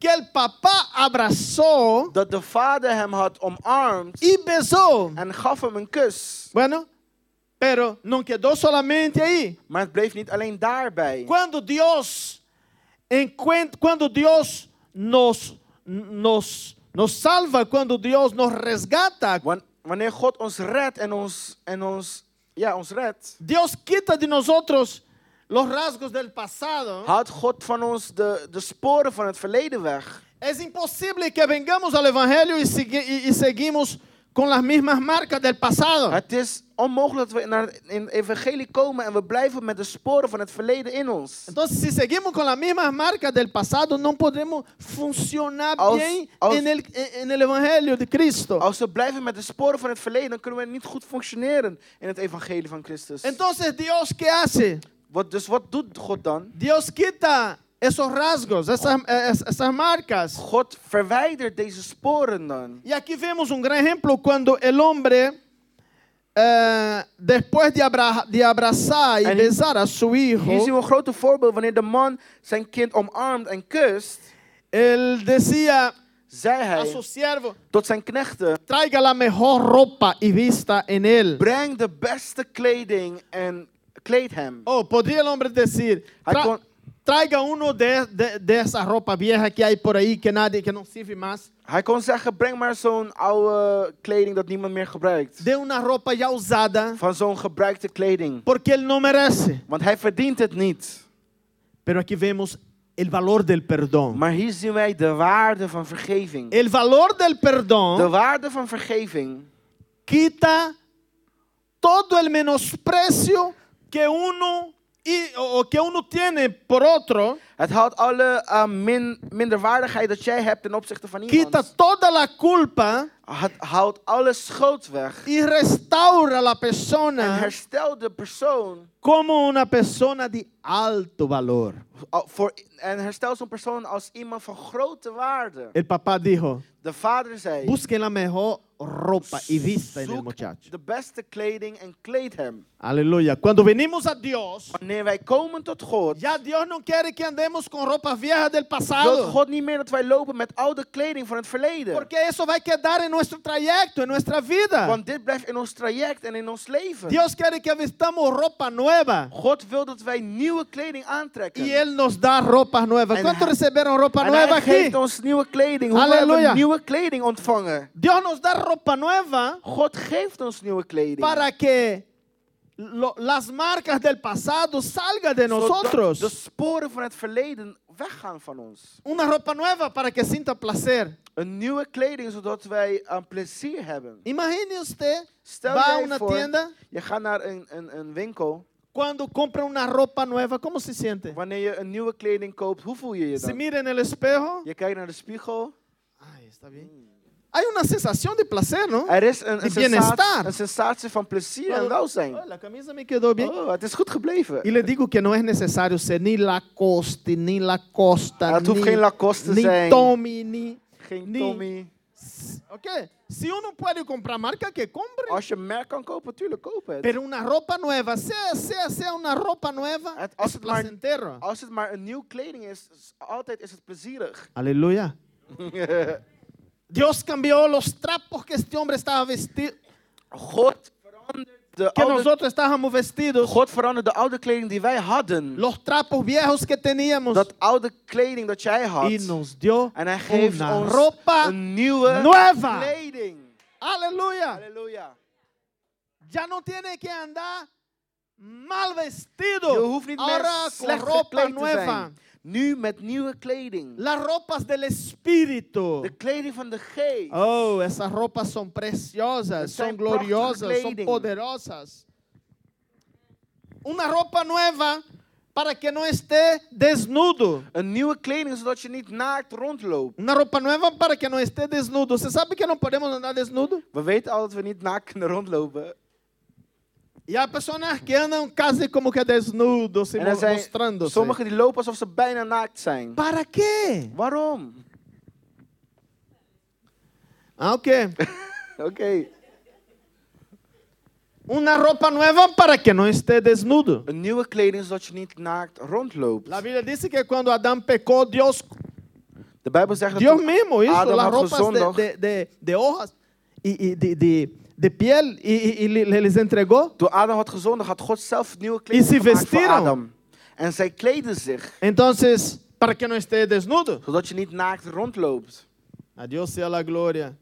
que el papá abrazó dat de vader hem had omarmd y besó. en gaf hem een kus. Bueno, pero no quedó solamente ahí. Maar het bleef niet alleen daarbij. Cuando Dios encuent- cuando Dios nos nos nos salva, cuando Dios nos resgata, Wan- Wanneer God ons redt en ons, en ons, ja, ons redt, Dios quita de nosotros los rasgos del pasado. haalt God van ons de, de sporen van het verleden weg. Es imposible que vengamos al Evangelio y, y- y seguimos con las mismas marcas del pasado. Het is onmogelijk dat we naar in het evangelie komen en we blijven met de sporen van het verleden in ons. Entonces, si seguimos con las mismas marcas del pasado, no podemos funcionar Als- bien als- en, el, en el Evangelio de Cristo. Als we blijven met de sporen van het verleden, dan kunnen we niet goed functioneren in het evangelie van Christus. Entonces, Dios, ¿qué hace? Wat, dus wat doet God dan? Dios quita esos rasgos, esas, es- esas marcas. God verwijdert deze sporen dan. Y aquí vemos un gran ejemplo cuando el hombre, eh, después de, abra- de abrazar y En- besar a su Hier zien hijo, we een grote voorbeeld. Wanneer de man zijn kind omarmt en kust, él decía zei a hij su siervo, tot zijn knechten, traiga la mejor ropa y vista en él. breng de beste kleding en hem. Oh, podría el hombre decir, Hay "Tra- traiga uno de, de, de ropa vieja que hay por ahí que nadie, que no sirve más. Hij kon zeggen, breng maar zo'n oude kleding dat niemand meer gebruikt. De una ropa ya usada, Van zo'n gebruikte kleding. porque él no merece. Want hij verdient het niet. Pero aquí vemos el valor del perdón. Maar hier zien wij de waarde van vergeving. El valor del De perdón waarde van vergeving quita todo el menosprecio que uno, y, o que uno tiene por otro, Het haalt alle uh, min, minderwaardigheid dat jij hebt ten opzichte van quita iemand. toda la culpa Het haalt alle schuld weg. y restaura la En persona herstelt de persoon. como una persona de alto valor. al- Voor, en herstelt zo'n persoon als iemand van grote waarde. El papá dijo, De vader zei: busquen la mejor ropa y vista en el muchacho. de beste kleding en kleed hem. Aleluya. Cuando venimos a Dios, Wanneer wij komen tot God, ya Dios no quiere que andemos con ropas viejas del wil pasado. God niet meer dat wij lopen met oude kleding van het verleden. Porque eso va a quedar en nuestro trayecto, en nuestra vida. Want dit blijft in ons traject en in ons leven. Dios quiere que vistamos ropa nueva. God wil dat wij nieuwe kleding aantrekken. Y Él nos da. En ¿Cuántos hij- recibieron ropa nueva hij geeft aquí? ons nieuwe kleding. Hoe hebben Halleluja. we nieuwe kleding ontvangen? Dios nos da ropa nueva God geeft ons nieuwe kleding. para que lo- las marcas del pasado salgan de nosotros. de sporen van het verleden weggaan van ons. Una ropa nueva para que sienta placer. Een nieuwe kleding zodat wij aan plezier hebben. Imagine usted, Stel va a jij una voor, tienda, je gaat naar een, een, een winkel. Cuando compra una ropa nueva, ¿cómo se siente? Wanneer je een nieuwe kleding koopt, hoe voel je je Se dan? mira en el espejo. Je kijkt naar de spiegel. Ay, está bien. Hay una sensación de placer, ¿no? Er is een, een, sensatie, een sensatie van plezier en welzijn. Oh, la camisa me quedó bien. Oh, het is goed gebleven. Y le digo que no es necesario ser ni Lacoste, ni Lacosta, Ah, het hoeft ni, geen Lacoste te ni zijn. Tommy, ni, Geen. Tommy. Ok? Si uno puede comprar marca, que compre. Als je merk kan kopen, tuurlijk koop het. Pero una ropa nueva, sea, sea, sea una ropa nueva, Het- als es het maar-. Als het maar een nieuw kleding is, is- altijd is het plezierig. Aleluya. Dios cambió los trapos que este hombre estaba vestido, God verandert de que oude, nosotros estábamos vestidos, God verandert de oude kleding die wij hadden. los trapos viejos que teníamos, Dat oude kleding dat jij had. y nos dio En hij geeft ons ropa een nieuwe nueva. kleding. Aleluya. Halleluja. Ya no tiene que andar mal Je vestido. hoeft niet Ahora meer slecht ropa gekleed te nueva. zijn. Nu met nieuwe kleding. Las ropas del Espíritu. De kleding van de geest. Oh, esas ropas son preciosas, son gloriosas, son poderosas. Una ropa nueva para que no esté desnudo. Een nieuwe kleding zodat je niet naakt rondloopt. Una ropa nueva para que no esté desnudo. ¿Se sabe que no podemos andar desnudo? We weten al dat we niet naakt kunnen rondlopen. Y hay personas que andan casi como que desnudos y En zijn mostrándose. sommigen die lopen alsof ze bijna naakt zijn. ¿Para qué? Waarom? Ah, ok. Oké. Una ropa nueva para que no esté desnudo. Een nieuwe kleding zodat je niet naakt rondloopt. La Biblia dice que cuando Adán pecó, Dios, De Bijbel zegt dat Dios mismo hizo Adam las ropas de, de, de, de hojas y, y de, de, de piel y- y le- les entregó. Toen Adam had gezondigd, had God zelf nieuwe kleding gemaakt voor. Adam. En zij kleden zich, Entonces, para que no esté desnudo. zodat je niet naakt rondloopt. A Dios sea la gloria.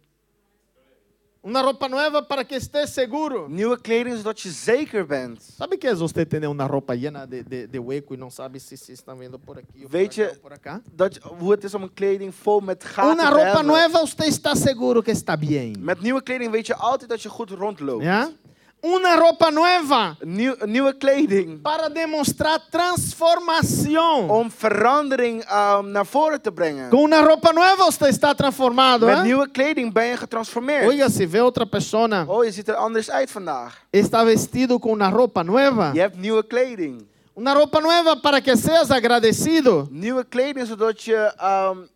Uma roupa nova para que esteja seguro. Nieuwe kleding zodat je zeker bent. Sabe que é você tem uma roupa llena de, de, de hueco e não sabe se vocês estão vendo por aqui ou Weet por, je, por acá? Dat, hoe het is om een kleding vol met gaten Uma roupa nova você está seguro que está bem. Met nieuwe kleding weet je altijd tá dat je goed rondloopt. Ja? Yeah? uma roupa nova. Nieuw, nieuwe kleding. Para demonstrar transformação. Om verandering um, naar voren te brengen. Com uma roupa nova você está transformado. Met eh? nieuwe kleding ben je getransformeerd. Oiga, se vê outra pessoa. Oh, je ziet er anders uit vandaag. Está vestido com uma roupa nova. Je hebt nieuwe kleding. Uma roupa nova para que seas agradecido. Nieuwe kleding zodat je um,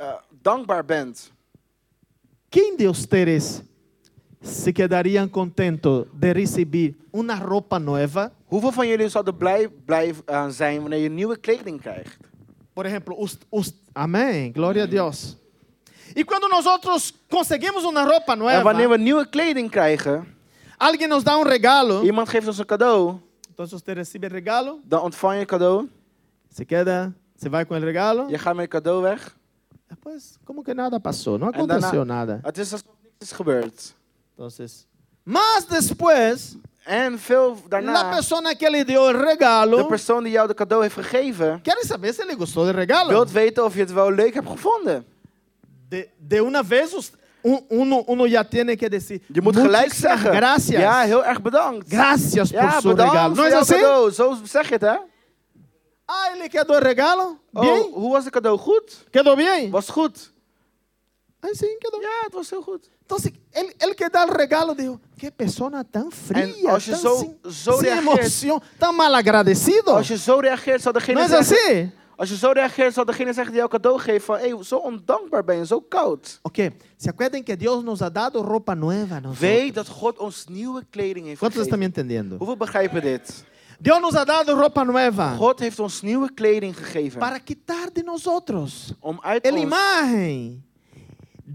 uh, dankbaar bent. Quem de ter? se quedariam contentes de receber uma roupa nova? Hoeveel de vocês zouden blij, blij uh, eh, zijn wanneer je nieuwe kleding krijgt? Por exemplo, os, os, amém, glória a Deus. E quando nós outros conseguimos uma roupa nova, en wanneer we nieuwe kleding krijgen, alguém nos dá um regalo, iemand geeft ons een cadeau, então você recebe regalo, dan ontvang je cadeau. Se queda, se vai com o regalo. Je gaat met cadeau weg. Depois, como que nada passou? Não aconteceu daarna, nada. Het is alsof niks is gebeurd. Entonces, más después, En veel la daarna, persona que le dio el de regalo, persoon die jou de cadeau heeft gegeven, quiere saber si le gustó el regalo. wilt weten of je het wel leuk hebt gevonden. De, de una vez us- un- uno, uno ya tiene que decir, Je moet gelijk "Muchísimas zeggen. gracias. Ja, heel erg bedankt. Gracias por Ja, su regalo. bedankt ¿No voor es así? cadeau. Zo zeg je het, hè? Ah, le quedó el regalo. Bien. Oh, hoe was het cadeau? Goed? Quedó bien. Was goed? Ah, sí, quedó. Ja, het was heel goed. Então, se, ele, ele quer dar o regalo de é assim? Que pessoa tão fria, tão sem emoção, tão mal agradecido. Als je Mas assim? Als je zo reageert, zal degene zeggen die jou cadeau geeft van, hey, zo ondankbaar ben je, zo koud. Oké, okay. se acuerdan que Deus nos ha dado ropa nueva. Nosotros. Weet dat God ons nieuwe kleding heeft Quantos gegeven. estão entendendo? Hoeveel begrijpen dit? Deus nos ha dado roupa nova. God heeft ons nieuwe kleding gegeven. Para quitar de nós outros. Om uit a ons... imagem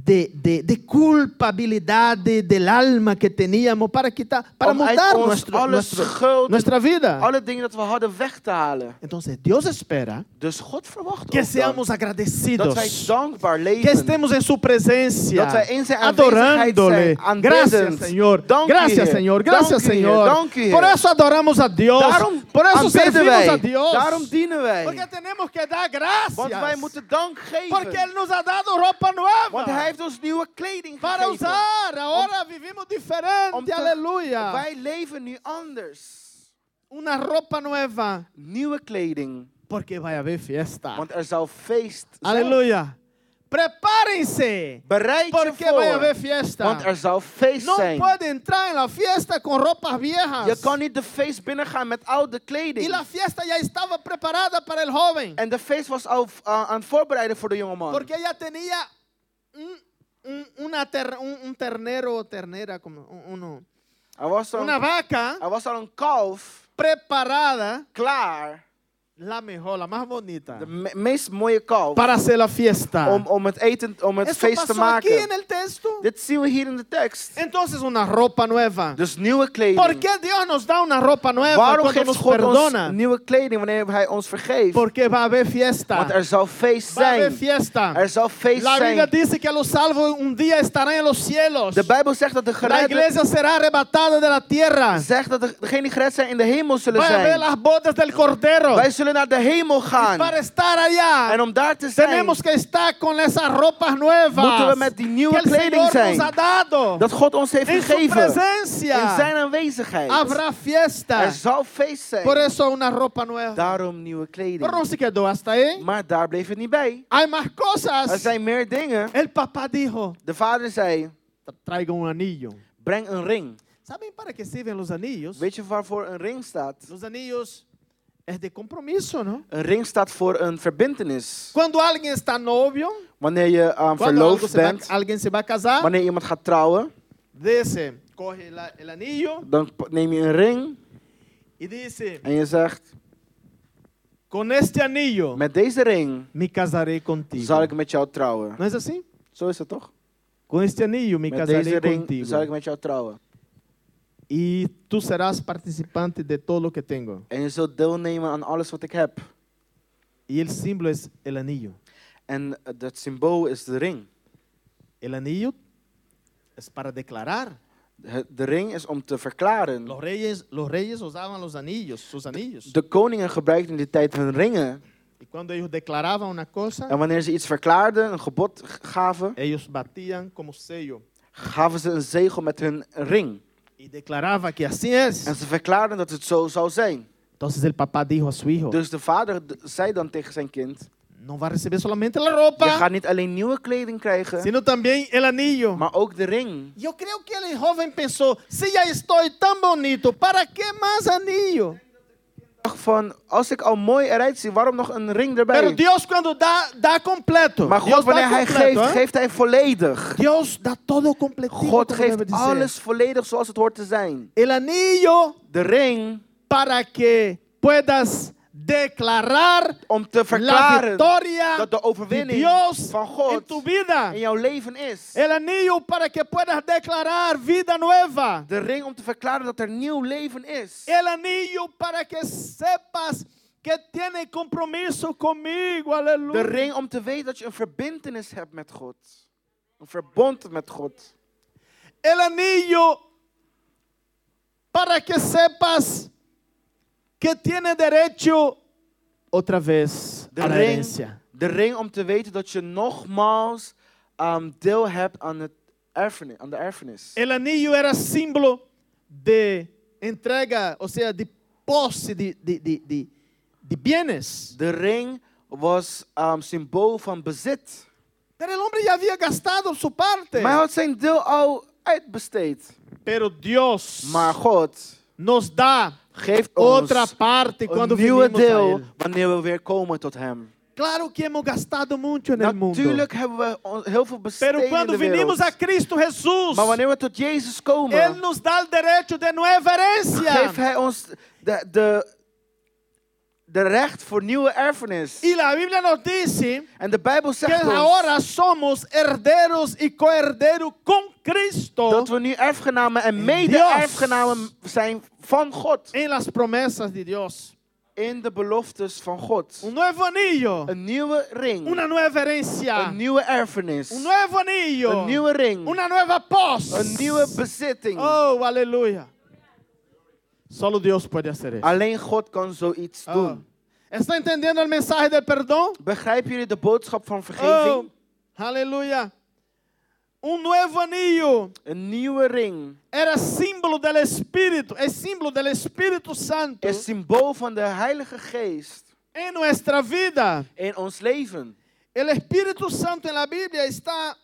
de, de, de culpabilidad de- del alma que teníamos para quitar, para mudar nuestro- nuestro- schuld, nuestra vida. alle dingen dat we hadden weg te halen. Entonces Dios espera Dus God verwacht que ook dan seamos agradecidos, dat wij dankbaar que leven. estemos en su presencia, Dat wij in zijn adorándole. zijn, Gracias. Señor. Dank Gracias, Heer. Señor. Gracias. Señor. Dank u, Heer. Por eso adoramos a Dios. Daarom Por eso servimos wij. a Dios. Daarom dienen wij. Porque tenemos que dar Want wij gracias. moeten dank geven. Porque Él nos ha dado ropa Want hij heeft ons nieuwe kleding Para gegeven. usar. Ahora vivimos diferente. te- Aleluya. Wij leven nu anders. Una ropa nueva. Nieuwe kleding. Porque va a haber fiesta. Want er zal feest zijn. Aleluya. Prepárense. Bereid Porque va a haber voor. fiesta. Want er zal feest No zijn. puede entrar en la fiesta con ropas viejas. Je kan niet de feest binnengaan met oude Y kleding. la fiesta ya estaba preparada para el joven. En de feest was al uh, aan het voorbereiden voor de jongeman. Porque ella tenía un, un, una ter- un, un ternero o ternera, como un- uno, was, al, una vaca er was een kalf preparada, klaar. La mejor, la más bonita, De me- meest mooie kalf. para hacer la fiesta. Om, om het eten, om het Eso feest te pasó aquí en maken. el texto. Dit zien we hier in de tekst. Entonces una ropa nueva. Dus nieuwe ¿Por kleding. qué Dios nos da una ropa nueva Waarom geeft nos God perdona? ons nieuwe kleding wanneer Hij ons vergeeft? Porque va a haber fiesta. Want er zal feest Va a haber zijn. fiesta. Er zal feest La Biblia zijn. dice que los salvos un día estarán en los cielos. De Bijbel zegt dat de La geredden iglesia será arrebatada de la tierra. zegt dat de- degenen die gered zijn in de hemel zullen Va a ver zijn. las bodas del Cordero. Wij zullen naar de hemel gaan. Para estar allá, En om daar te zijn, tenemos que estar con esas ropas nuevas moeten we met die nieuwe que kleding zijn. dado. dat God ons heeft gegeven. In zijn aanwezigheid. habrá fiesta. Er zal feest zijn. Por eso una ropa nueva. Daarom nieuwe Pero no kleding. se quedó hasta ahí. Maar daar bleef het niet bij. Hay más Er cosas. zijn meer dingen. El papá dijo, De vader zei, traiga un anillo. breng een ring. ¿Saben para qué sirven los anillos? Weet je waarvoor een ring staat? Los anillos es de compromiso, ¿no? Een ring staat voor een verbintenis. Cuando alguien está novio, Wanneer je um, verloofd se va- bent, alguien se va a casar, wanneer iemand gaat trouwen, dice, coge la- el anillo dan neem je een ring y dice, en je zegt, con este anillo met deze ring me casaré contigo. zal ik met jou trouwen. ¿No es así? Zo is het toch? Con este anillo me Met casaré deze ring contigo. zal ik met jou trouwen. Y tú serás participante de todo lo que tengo. En je zult deelnemen aan alles wat ik heb. Y el símbolo es el anillo. En eh, dat symbool is de ring. El anillo es para declarar. De ring is om te verklaren. Los reyes, los reyes usaban los anillos, sus anillos. De koningen gebruikten in die tijd hun ringen. Y cuando ellos declaraban una cosa, En wanneer ze iets verklaarden, een gebod gaven, ellos batían como sello gaven ze een zegel met hun ring. Y declaraba que así es. En ze verklaarden dat het zo zou zijn. Entonces el papá dijo a su hijo, Dus de vader zei dan tegen zijn kind: no va a recibir solamente la Je ropa, gaat niet alleen nieuwe kleding krijgen, sino también el anillo. maar ook de ring. Yo creo que el joven pensó, si ya estoy tan bonito, ¿para qué más anillo? Van, als ik al mooi eruit zie, waarom nog een ring Pero erbij? Dios cuando da, da completo. Maar Dios God, wanneer da hij completo, geeft, ¿eh? geeft hij volledig. Dios da todo completito. God geeft alles volledig zoals het hoort te zijn. El anillo De ring para que puedas declarar om te la verklaren dat de overwinning van God in jouw leven is. El anillo para que puedas declarar vida nueva. De ring om te verklaren dat er nieuw leven is. El anillo para que sepas que tiene compromiso conmigo. De ring om te weten dat je een verbintenis hebt met God. Een verbond met God. El anillo para que sepas que tiene derecho otra vez De a la ring, herencia. de ring om te weten dat je nogmaals um, deel hebt aan, het erfenis, aan de erfenis. El anillo era símbolo de entrega, o sea, de posse de, de, de, de, de bienes. De ring was um, symbool van bezit. Pero el hombre ya había gastado su parte. Maar hij had zijn deel al uitbesteed. Pero Dios Maar God nos da geeft ons otra parte cuando een nieuwe a deel wanneer we weer komen tot hem. Claro que hemos gastado en el mundo. Natuurlijk hebben we heel veel besteed Pero de wereld. venimos a Cristo Jesús, Maar wanneer we tot Jezus komen, Él nos da el derecho de nueva geeft herencia. Hij ons de, de, de recht voor nieuwe erfenis. Y la Biblia nos dice En de Bijbel que zegt ons ahora somos herederos y coherederos con Cristo dat we nu erfgenamen en mede-erfgenamen zijn van God. en las promesas de Dios. In de beloftes van God. Un nuevo anillo, Een nieuwe ring. una nueva herencia, Een nieuwe erfenis. un nuevo anillo, Een nieuwe ring. una nueva pos. Een nieuwe bezitting. Oh, aleluya. Solo Deus pode fazer isso. Alleen God kan zoiets oh. Ah. doen. Está entendendo a mensagem do perdão? Begrijpen jullie de boodschap van oh, vergeving? Oh. Aleluia. Um novo anillo. Een nieuwe ring. Era símbolo do Espírito. É símbolo do Espírito Santo. É symbool van de Heilige Geest. Em nossa vida. In ons leven. O Espírito Santo na Bíblia está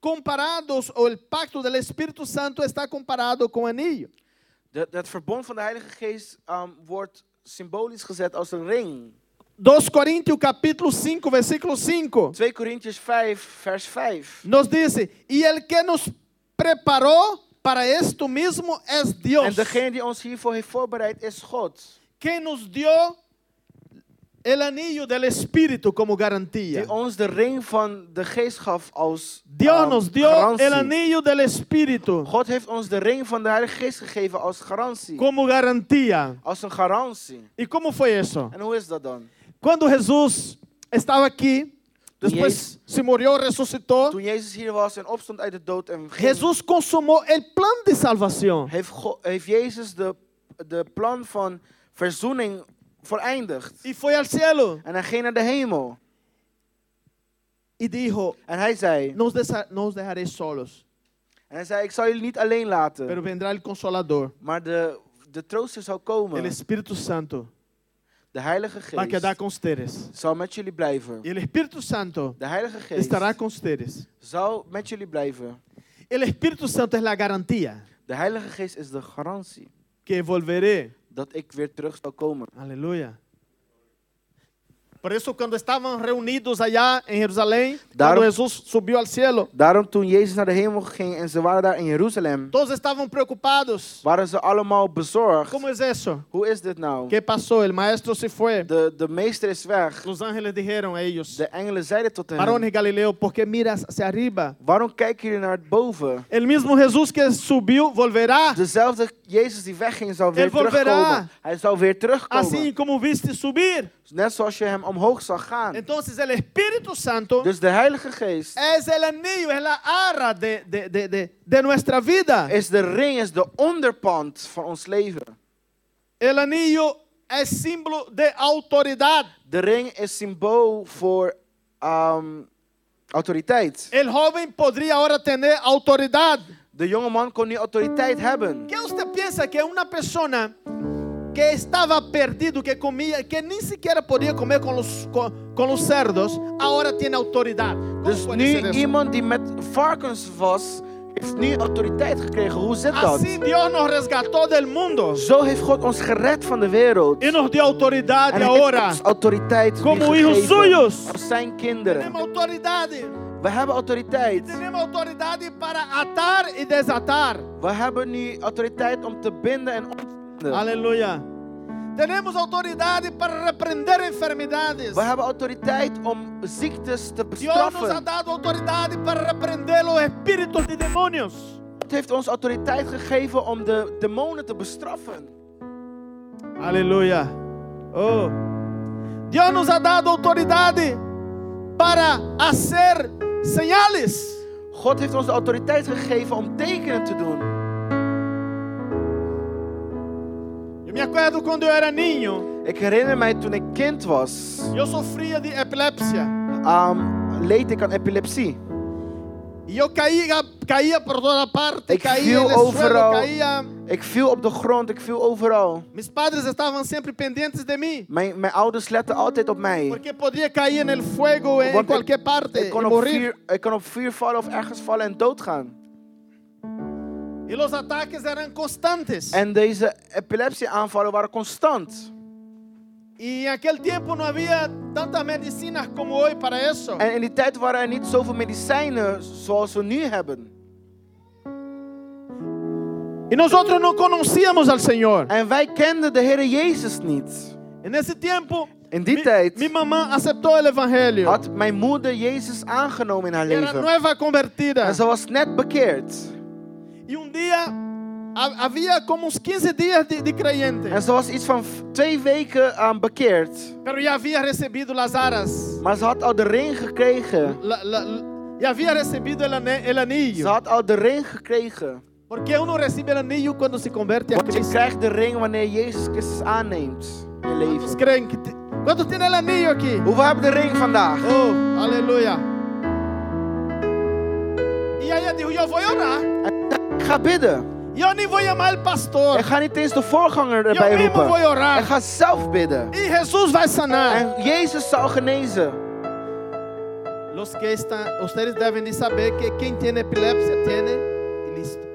comparado, ou o pacto do Espírito Santo está comparado com o anillo. De, het verbond van de Heilige Geest um, wordt symbolisch gezet als een ring. 2 Coríntios capítulo 5, versículo 5, 2 Corinthians 5, vers 5. nos dice, y el que nos preparó para esto mismo es Dios, En degene die ons hiervoor heeft voorbereid is God. que nos dio el anillo del Espíritu como garantía. Die ons de ring van de geest gaf als Dios um, nos dio garantie. el anillo del Espíritu God heeft ons de ring van de Heilige Geest gegeven als garantie. como garantía. Als een garantie. ¿Y cómo fue eso? En hoe is dat dan? Cuando Jesús estaba aquí, después Jezus- se murió, resucitó, Toen Jezus hier was en opstond uit de dood en ging, Jesús consumó el plan de salvación. heeft, heeft Jezus de, de plan van verzoening voleindigd. Y fue al cielo En hij ging naar de hemel. y dijo, En hij zei, no os, no os dejaré solos, en hij zei ik zal jullie niet alleen laten. pero vendrá el consolador, Maar de, de trooster zal el komen. Espíritu Santo, De Heilige para quedar Geest con ustedes. zal met jullie blijven. Y el Espíritu Santo De Heilige Geest estará con ustedes. zal met jullie blijven. El Espíritu Santo es la garantía De Heilige Geest is de garantie que volveré. Dat ik weer terug zal komen. Aleluya. Por eso cuando estaban reunidos allá en Jerusalén, Daarom- cuando Jesús subió al cielo, Daarom toen Jezus naar de hemel ging en ze waren daar in Jeruzalem, todos estaban preocupados. waren ze allemaal bezorgd. ¿Cómo es eso? Hoe is dit nou? ¿Qué pasó? El maestro se fue. De, de meester is weg. Los ángeles dijeron a ellos, De engelen zeiden tot hen, varones Galileo, ¿por qué miras hacia arriba? waarom kijken jullie naar boven? El mismo Jesús que subió volverá. Dezelfde Jezus die wegging zal weer terugkomen. Hij zal weer terugkomen. Así como viste subir. Net zoals je hem omhoog zag gaan. Entonces el Espíritu Santo Dus de Heilige Geest es el anillo, es la arra de, de, de, de, de nuestra vida. is de ring, is de onderpand van ons leven. El anillo es símbolo de autoridad. De ring is symbool voor um, autoriteit. El joven podría ahora tener autoridad. De jonge man kon nu autoriteit hebben. ¿Qué usted piensa que una persona que estaba perdido, que comía, que ni siquiera podía comer con los, con, con los cerdos, ahora tiene autoridad? ¿Cómo Dus nu iemand die met varkens was, heeft nu autoriteit gekregen. Hoe zit dat? Así Dios nos rescató del mundo Zo heeft God ons gered van de wereld. y nos dio autoridad En hij heeft ahora ons autoriteit Como hijos suyos. als zijn kinderen. tenemos autoridad. We hebben autoriteit. Tenemos autoridad para atar y desatar. We hebben nu autoriteit om te binden en om te binden. Aleluya. Tenemos autoridad para reprender enfermedades. We hebben autoriteit om ziektes te Dios nos ha bestraffen. dado autoridad para reprender los espíritus de demonios. God heeft ons autoriteit gegeven om de demonen te bestraffen. Aleluya. Oh. Dios nos ha dado autoridad para hacer señales. God heeft ons de autoriteit gegeven om tekenen te doen. Yo me acuerdo cuando yo era niño, Ik herinner mij toen ik kind was, yo sufría de epilepsia. um, leed ik aan epilepsie. Y yo caía, caía por toda parte, Ik caía viel overal. caía. Ik viel op de grond, ik viel overal. Mis padres estaban siempre pendientes de mí. Mijn, mijn ouders letten altijd op mij. Porque podía caer en el fuego en Want cualquier ik, parte ik, y kon op morir. vuur, ik kon op vuur vallen of ergens vallen en doodgaan. Y los ataques eran constantes. En deze epilepsieaanvallen waren constant. Y en aquel tiempo no había tantas medicinas como hoy para eso. En in die tijd waren er niet zoveel medicijnen zoals we nu hebben. y nosotros no conocíamos al Señor. En wij kenden de Heer Jezus niet. En ese tiempo, In die mi, tijd mi mamá aceptó el Evangelio. had mijn moeder Jezus aangenomen in haar Era leven. nueva convertida. En ze was net bekeerd. Y un día ha- había como uns 15 días de, de creyente. En ze was iets van twee weken aan bekeerd. Pero ya había recibido las aras. Maar ze had al de ring gekregen. La- la- ya había recibido el, el Ze anillo. had al de ring gekregen. Porque uno recibe el anillo cuando se convierte a Want je Cristo. krijgt de ring wanneer Jezus Christus aanneemt in je ¿Cuántos leven. creen que te- ¿Cuántos tienen el anillo aquí? Hoeveel hebben de ring vandaag? Oh, aleluya. Y ella dijo, yo voy a orar. Ik ga bidden. Ni voy a llamar al pastor. Ik ga niet eens de voorganger erbij roepen. a orar. Ik ga zelf bidden. Y Jesús va a sanar. En Jezus zal genezen. Los que están, ustedes deben de saber que quien tiene epilepsia tiene y listo.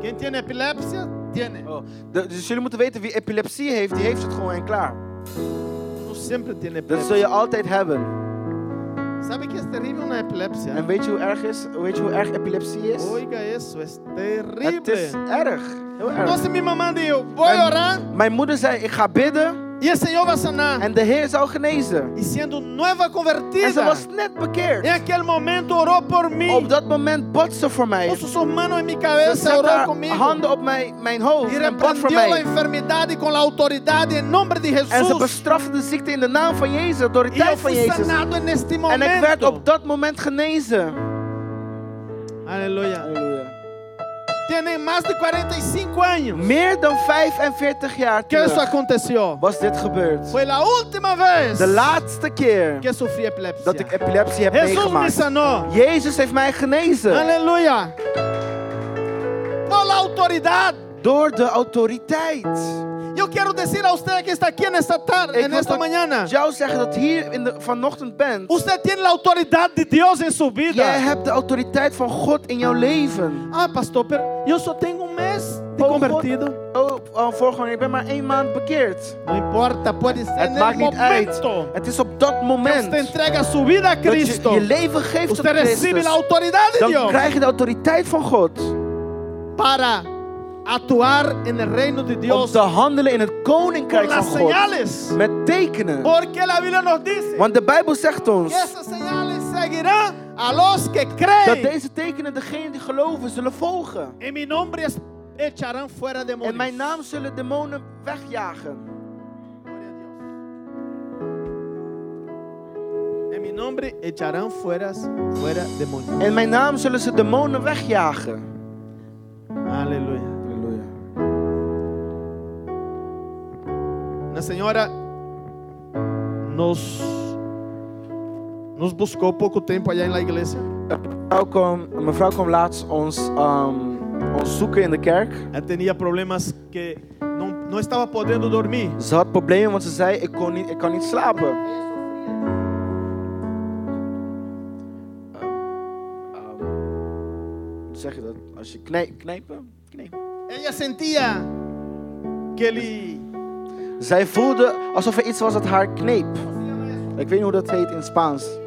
Quien tiene epilepsia tiene. Oh, de- dus jullie moeten weten wie epilepsie heeft, die heeft het gewoon en klaar. Siempre tiene Dat zul je epilepsia. altijd hebben. ¿Sabe que es terrible una epilepsia? En weet je hoe erg, is, weet je hoe erg epilepsie is? Oiga eso, es Het terrible. is erg. Heel erg. Entonces mi mamá dijo, voy a orar Mijn moeder zei, ik ga bidden y el Señor va a sanar. en de Heer zal genezen. Y siendo nueva En ze convertida, was net bekeerd. en aquel momento oró por mí. Op dat moment bad ze voor mij. Puso sus manos en mi Ze cabeza, zette oró haar conmigo. handen op mijn, mijn hoofd Y en bad voor la mij. enfermedad y con la autoridad y en nombre de En ze bestrafte de ziekte in de naam van Jezus, door de tijd van Jezus. en ik werd op dat moment genezen. Halleluja. Tiene más de 45 años Meer dan 45 jaar que eso aconteció. was dit gebeurd. Fue la última vez De laatste keer que sufrí epilepsia. dat ik epilepsie heb Jesús me meegemaakt. sanó. Jezus heeft mij genezen. Aleluya. Por la autoridad. Door de autoriteit. Yo quiero decir a usted que está aquí en esta tarde, en esta mañana. jou zeggen dat hier in de, vanochtend bent. Usted tiene la autoridad de Dios en su vida. Jij hebt de autoriteit van God in jouw leven. Ah, pastor, pero yo solo tengo un mes de Oh, convertido. Oh, oh voorganger, ik ben maar één maand bekeerd. No importa, puede ser Het maakt niet uit. Het is op dat moment usted entrega su vida a dat je Cristo. je leven geeft recibe Christus. la autoridad de Dan Dios krijg je de autoriteit van God. para actuar en el reino de Om Dios te handelen in het koninkrijk van God. señales. Met tekenen. Porque la Biblia nos dice Want de Bijbel zegt ons esas señales seguirán a los que dat creen. deze tekenen degenen die geloven zullen volgen. En mi nombre es- echarán fuera demonios. In mijn naam zullen demonen wegjagen. En mi nombre echarán fuera, fuera demonios. In mijn naam zullen ze demonen wegjagen. Halleluja. Una señora nos, nos buscó poco tiempo allá en la iglesia. Mevrouw kwam, mevrouw kwam laatst ons, ehm, ons zoeken in de kerk. Tenía problemas que no, no estaba pudiendo dormir. Ze had problemen, want ze zei, ik, kon niet, ik kan niet slapen. Ehm, hoe zeg je dat? Als je knij, knijpen? knijpen. Ella sentía que le... Zij voelde alsof er iets was dat haar kneep. Ik weet niet hoe dat heet in Spaans.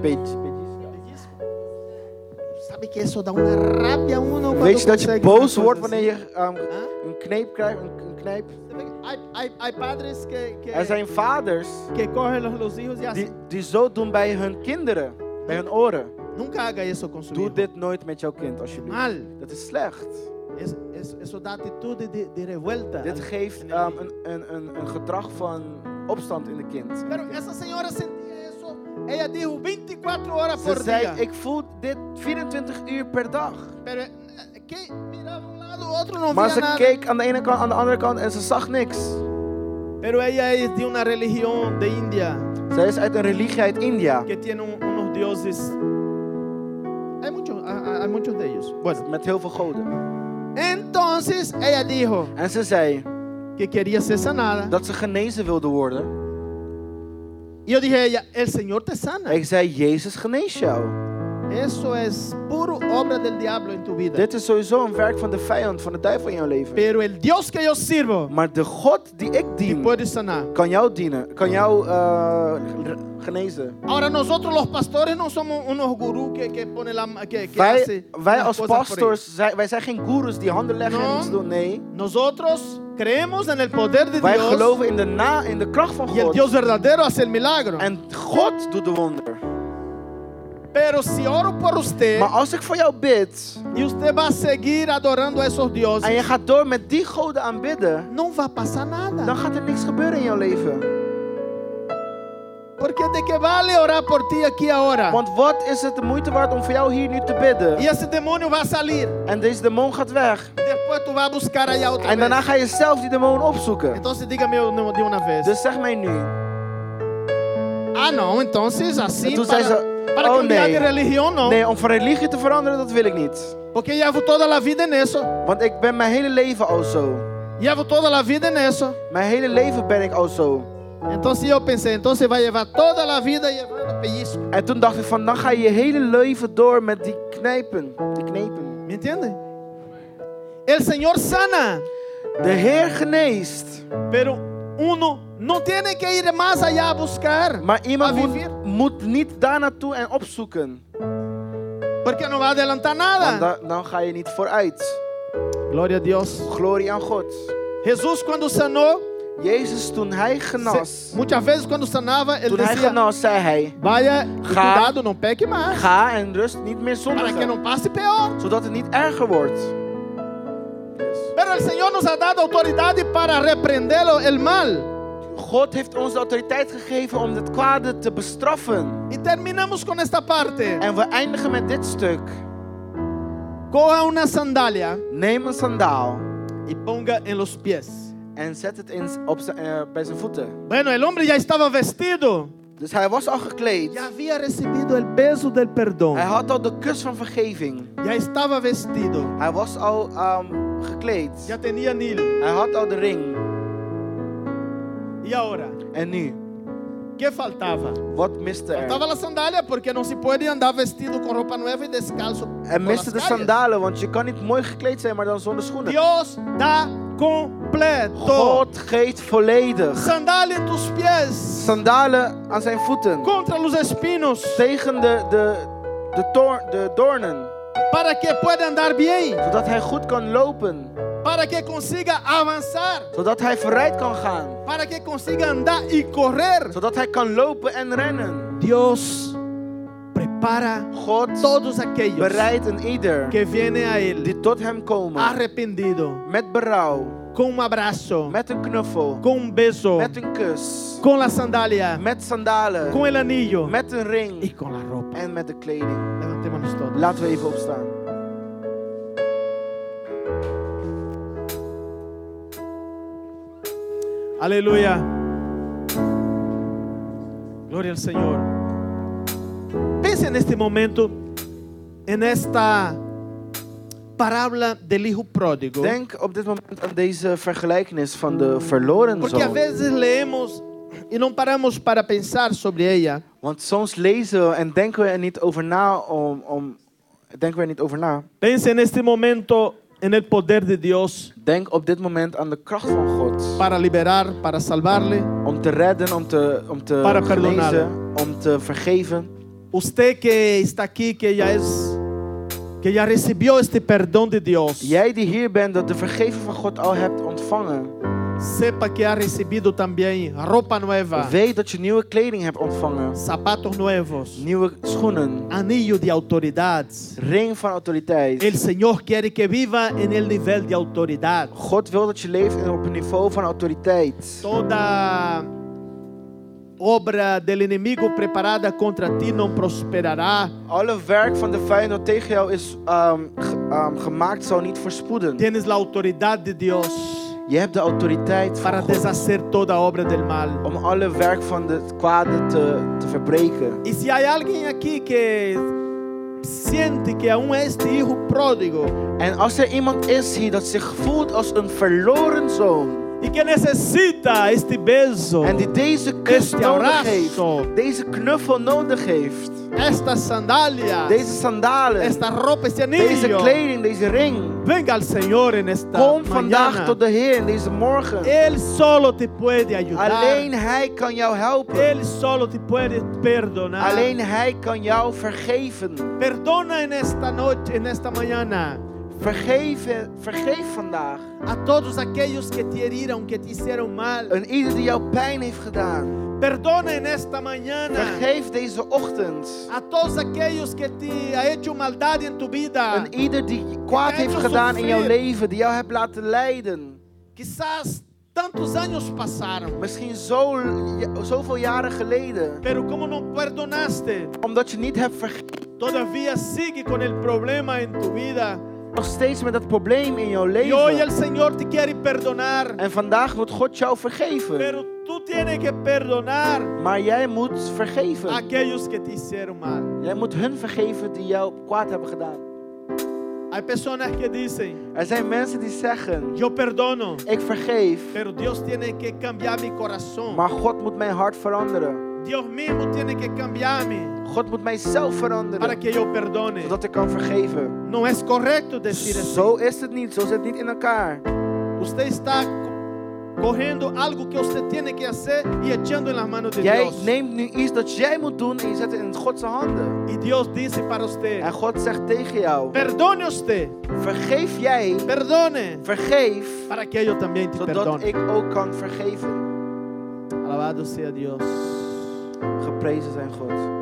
Beetje. ¿Sabe que eso da una rabia a uno cuando Weet je dat je boos wordt wanneer je ehm, een kneep krijgt? Een, Er zijn vaders die, die zo doen bij hun kinderen, bij hun oren. Doe dit nooit met jouw kind, alsjeblieft. Dat is slecht. Revuelta. Dit geeft niño. een, een, een, een gedrag van opstand in de kind. Pero esa señora sentía eso. Ella dijo 24 horas Ze zei, ik voel dit 24 uur per dag. Pero eh, que miraba un lado, otro no Maar ze nada. keek aan de ene kant, aan de andere kant en ze zag niks. Pero ella es de una religión de India Zij is uit een religie uit India. que tiene un- unos dioses. Hay muchos, hay- hay muchos de ellos. Bueno, Met heel veel goden. Entonces ella dijo En ze zei que quería ser sanada. dat ze genezen wilde worden. Yo dije ella, el Señor te sana. Ik zei, Jezus geneest jou. Eso es puro obra del diablo en tu vida. Dit is sowieso een werk van de vijand, van de duivel in jouw leven. Pero el Dios que yo sirvo Maar de God die ik dien, puede sanar. kan jou dienen. Kan jou eh, genezen. Ahora nosotros los pastores no somos unos gurús que, que pone la que, que Wij, hace wij als pastors, zij- wij zijn geen goeroes die handen leggen en No. iets doen. Nee. Nosotros creemos en el poder de Wij Dios geloven in de, na, in de kracht van y el God. Dios verdadero hace el milagro. En God doet de wonder. Pero si oro por usted Maar als ik voor jou bid y usted va a seguir adorando a esos en dioses, je gaat door met die goden aanbidden, no va a pasar nada. dan gaat er niks gebeuren in jouw leven. Porque de qué vale orar por ti aquí ahora. Want wat is het de moeite waard om voor jou hier nu te bidden? Y ese demonio va a salir. En deze demon gaat weg. Tú vas a buscar allá otra En daarna ga je zelf die demon opzoeken. Entonces dígame de una vez. Dus zeg mij nu. Ah, no, entonces así En toen para, zei ze, para oh nee. de religión, no. Nee, om van religie te veranderen, dat wil ik niet. Porque llevo toda la vida en eso. Want ik ben mijn hele leven al zo. Llevo toda la vida en eso. Mijn hele leven ben ik al zo. Entonces yo pensé, entonces va a llevar toda la vida llevando pellizco. En toen dacht ik van, dan ga je je hele leven door met die knijpen. Die knepen. ¿Me entiende? El Señor sana, De Heer geneest. pero uno no tiene que ir más allá a buscar, Maar a iemand vivir, moet, moet niet daar naartoe en opzoeken. porque no va a adelantar Want nada. da- dan ga je niet vooruit. Gloria a Dios. Glorie aan God. Jesús cuando sanó, Jezus, toen hij se- genas, muchas veces cuando sanaba, él toen hij decía, genas, zei hij, vaya, Ga. cuidado, no peque más, ga en rust niet meer para que no pase peor. Zodat het niet erger wordt. Pero el Señor nos ha dado autoridad para reprender el mal. God heeft ons de autoriteit gegeven om het kwade te bestraffen. Y terminamos con esta parte. En we eindigen met dit stuk. Coja una sandalia Neem een sandaal y ponga en los pies. en zet het in, op zijn- eh, bij zijn voeten. Bueno, el hombre ya estaba vestido. Dus hij was al gekleed. Ya había recibido el beso del perdón. Hij had al de kus van vergeving. Ya estaba vestido. Hij was al ehm, gekleed. Ya tenía anillo. Hij had al de ring. Y ahora, En nu, ¿qué faltaba? wat miste er? Faltaba la sandalia porque no se puede andar vestido con ropa nueva y descalzo. Er miste de sandalen, want je kan niet mooi gekleed zijn, maar dan zonder schoenen. Dios da completo. God geeft volledig. Sandalia en tus pies. Sandalen aan zijn voeten. Contra los espinos. Tegen de, de, de, de doornen. Para que pueda andar bien. Zodat hij goed kan lopen. Para que consiga avanzar. Zodat hij vooruit kan gaan. Para que consiga andar y correr. Zodat hij kan lopen en rennen. Dios prepara God todos aquellos bereidt een ieder que vienen a Él die tot hem komen. arrepentido, Met berouw. con un abrazo, Met een knuffel. con un beso, Met een kus. con la sandalia, Met sandalen. con el anillo Met een y ring. con la ropa. En met de kleding. Laten we even opstaan. Aleluya. Gloria al Señor. Piensa en este momento, en esta parábola del hijo pródigo. Denk op dit moment aan deze vergelijkenis van de verloren Porque a zoon. veces leemos y no paramos para pensar sobre ella. Want soms lezen en denken we er niet over na om, om denken we er niet over na. Este momento en el poder de Dios Denk op dit moment aan de kracht van God. para liberar, para salvarle. Om te redden, om te, om te Para genezen, perdonar. om te vergeven. Usted que está aquí, que ya es, que ya recibió este perdón de Dios, Jij die hier bent, dat de vergeving van God al hebt ontvangen. Sepa que ha recibido también ropa nueva, Weet dat je nieuwe kleding hebt ontvangen. zapatos nuevos, Nieuwe schoenen. anillo de autoridad. Ring van autoriteit. El Señor quiere que viva en el nivel de autoridad. God wil dat je leeft op een niveau van autoriteit. Toda obra del enemigo preparada contra ti no prosperará. Alle werk van de vijand tegen jou is ehm, ge- ehm, gemaakt zal niet verspoeden. Tienes la autoridad de Dios Je hebt de autoriteit van para God deshacer toda obra del mal. om alle werk van het kwade te, te verbreken. Y si hay alguien aquí que siente que aún es este hijo pródigo En als er iemand is hier dat zich voelt als een verloren zoon. y que necesita este beso, En die deze kus Este nodig heeft. abrazo. Deze knuffel nodig heeft. Esta sandalia, Deze sandalen. esta ropa, este Deze anillo, kleding, deze ring. venga al Señor en esta Kom vandaag tot de Heer in deze morgen. Él solo te puede ayudar. Alleen Hij kan jou helpen. Él solo te puede perdonar. Alleen Hij kan jou vergeven. Perdona en esta noche, en esta mañana, Vergeef, vergeef vandaag. a todos aquellos que te herieron, que te hicieron mal. Een ieder die jou pijn heeft gedaan. Perdona en esta mañana Vergeef deze ochtend. a todos aquellos que te ha hecho maldad en tu vida. Een ieder die kwaad heeft gedaan in jouw leven. Die jou hebt laten lijden. Quizás tantos años pasaron, Misschien zo, zoveel jaren geleden. pero como no perdonaste, Omdat je niet hebt vergeven. todavía sigue con el problema en tu vida. Nog steeds met dat probleem in jouw Y hoy el leven. Señor te quiere perdonar, En vandaag wordt God jou vergeven. pero tú tienes que perdonar Maar jij moet vergeven. aquellos que te hicieron mal. Jij moet hun vergeven die jou kwaad hebben gedaan. Hay personas que dicen, Er zijn mensen die zeggen, yo perdono, ik vergeef, pero Dios tiene que cambiar mi corazón. maar God moet mijn hart veranderen. Dios mismo tiene que cambiarme God moet mijzelf para veranderen, que yo perdone. zodat ik kan vergeven. No es correcto decir así. Zo is het niet, zo zit het niet in elkaar. Usted está co- cogiendo algo que usted tiene que hacer y echando en las manos de Jij Dios. neemt nu iets dat jij moet doen en je zet het in Gods handen. Y Dios dice para usted, En God zegt tegen jou, perdone usted, vergeef jij, perdone, vergeef, para que ellos también te zodat perdonen. ik ook kan vergeven. Alabado sea Dios. Geprezen zijn God.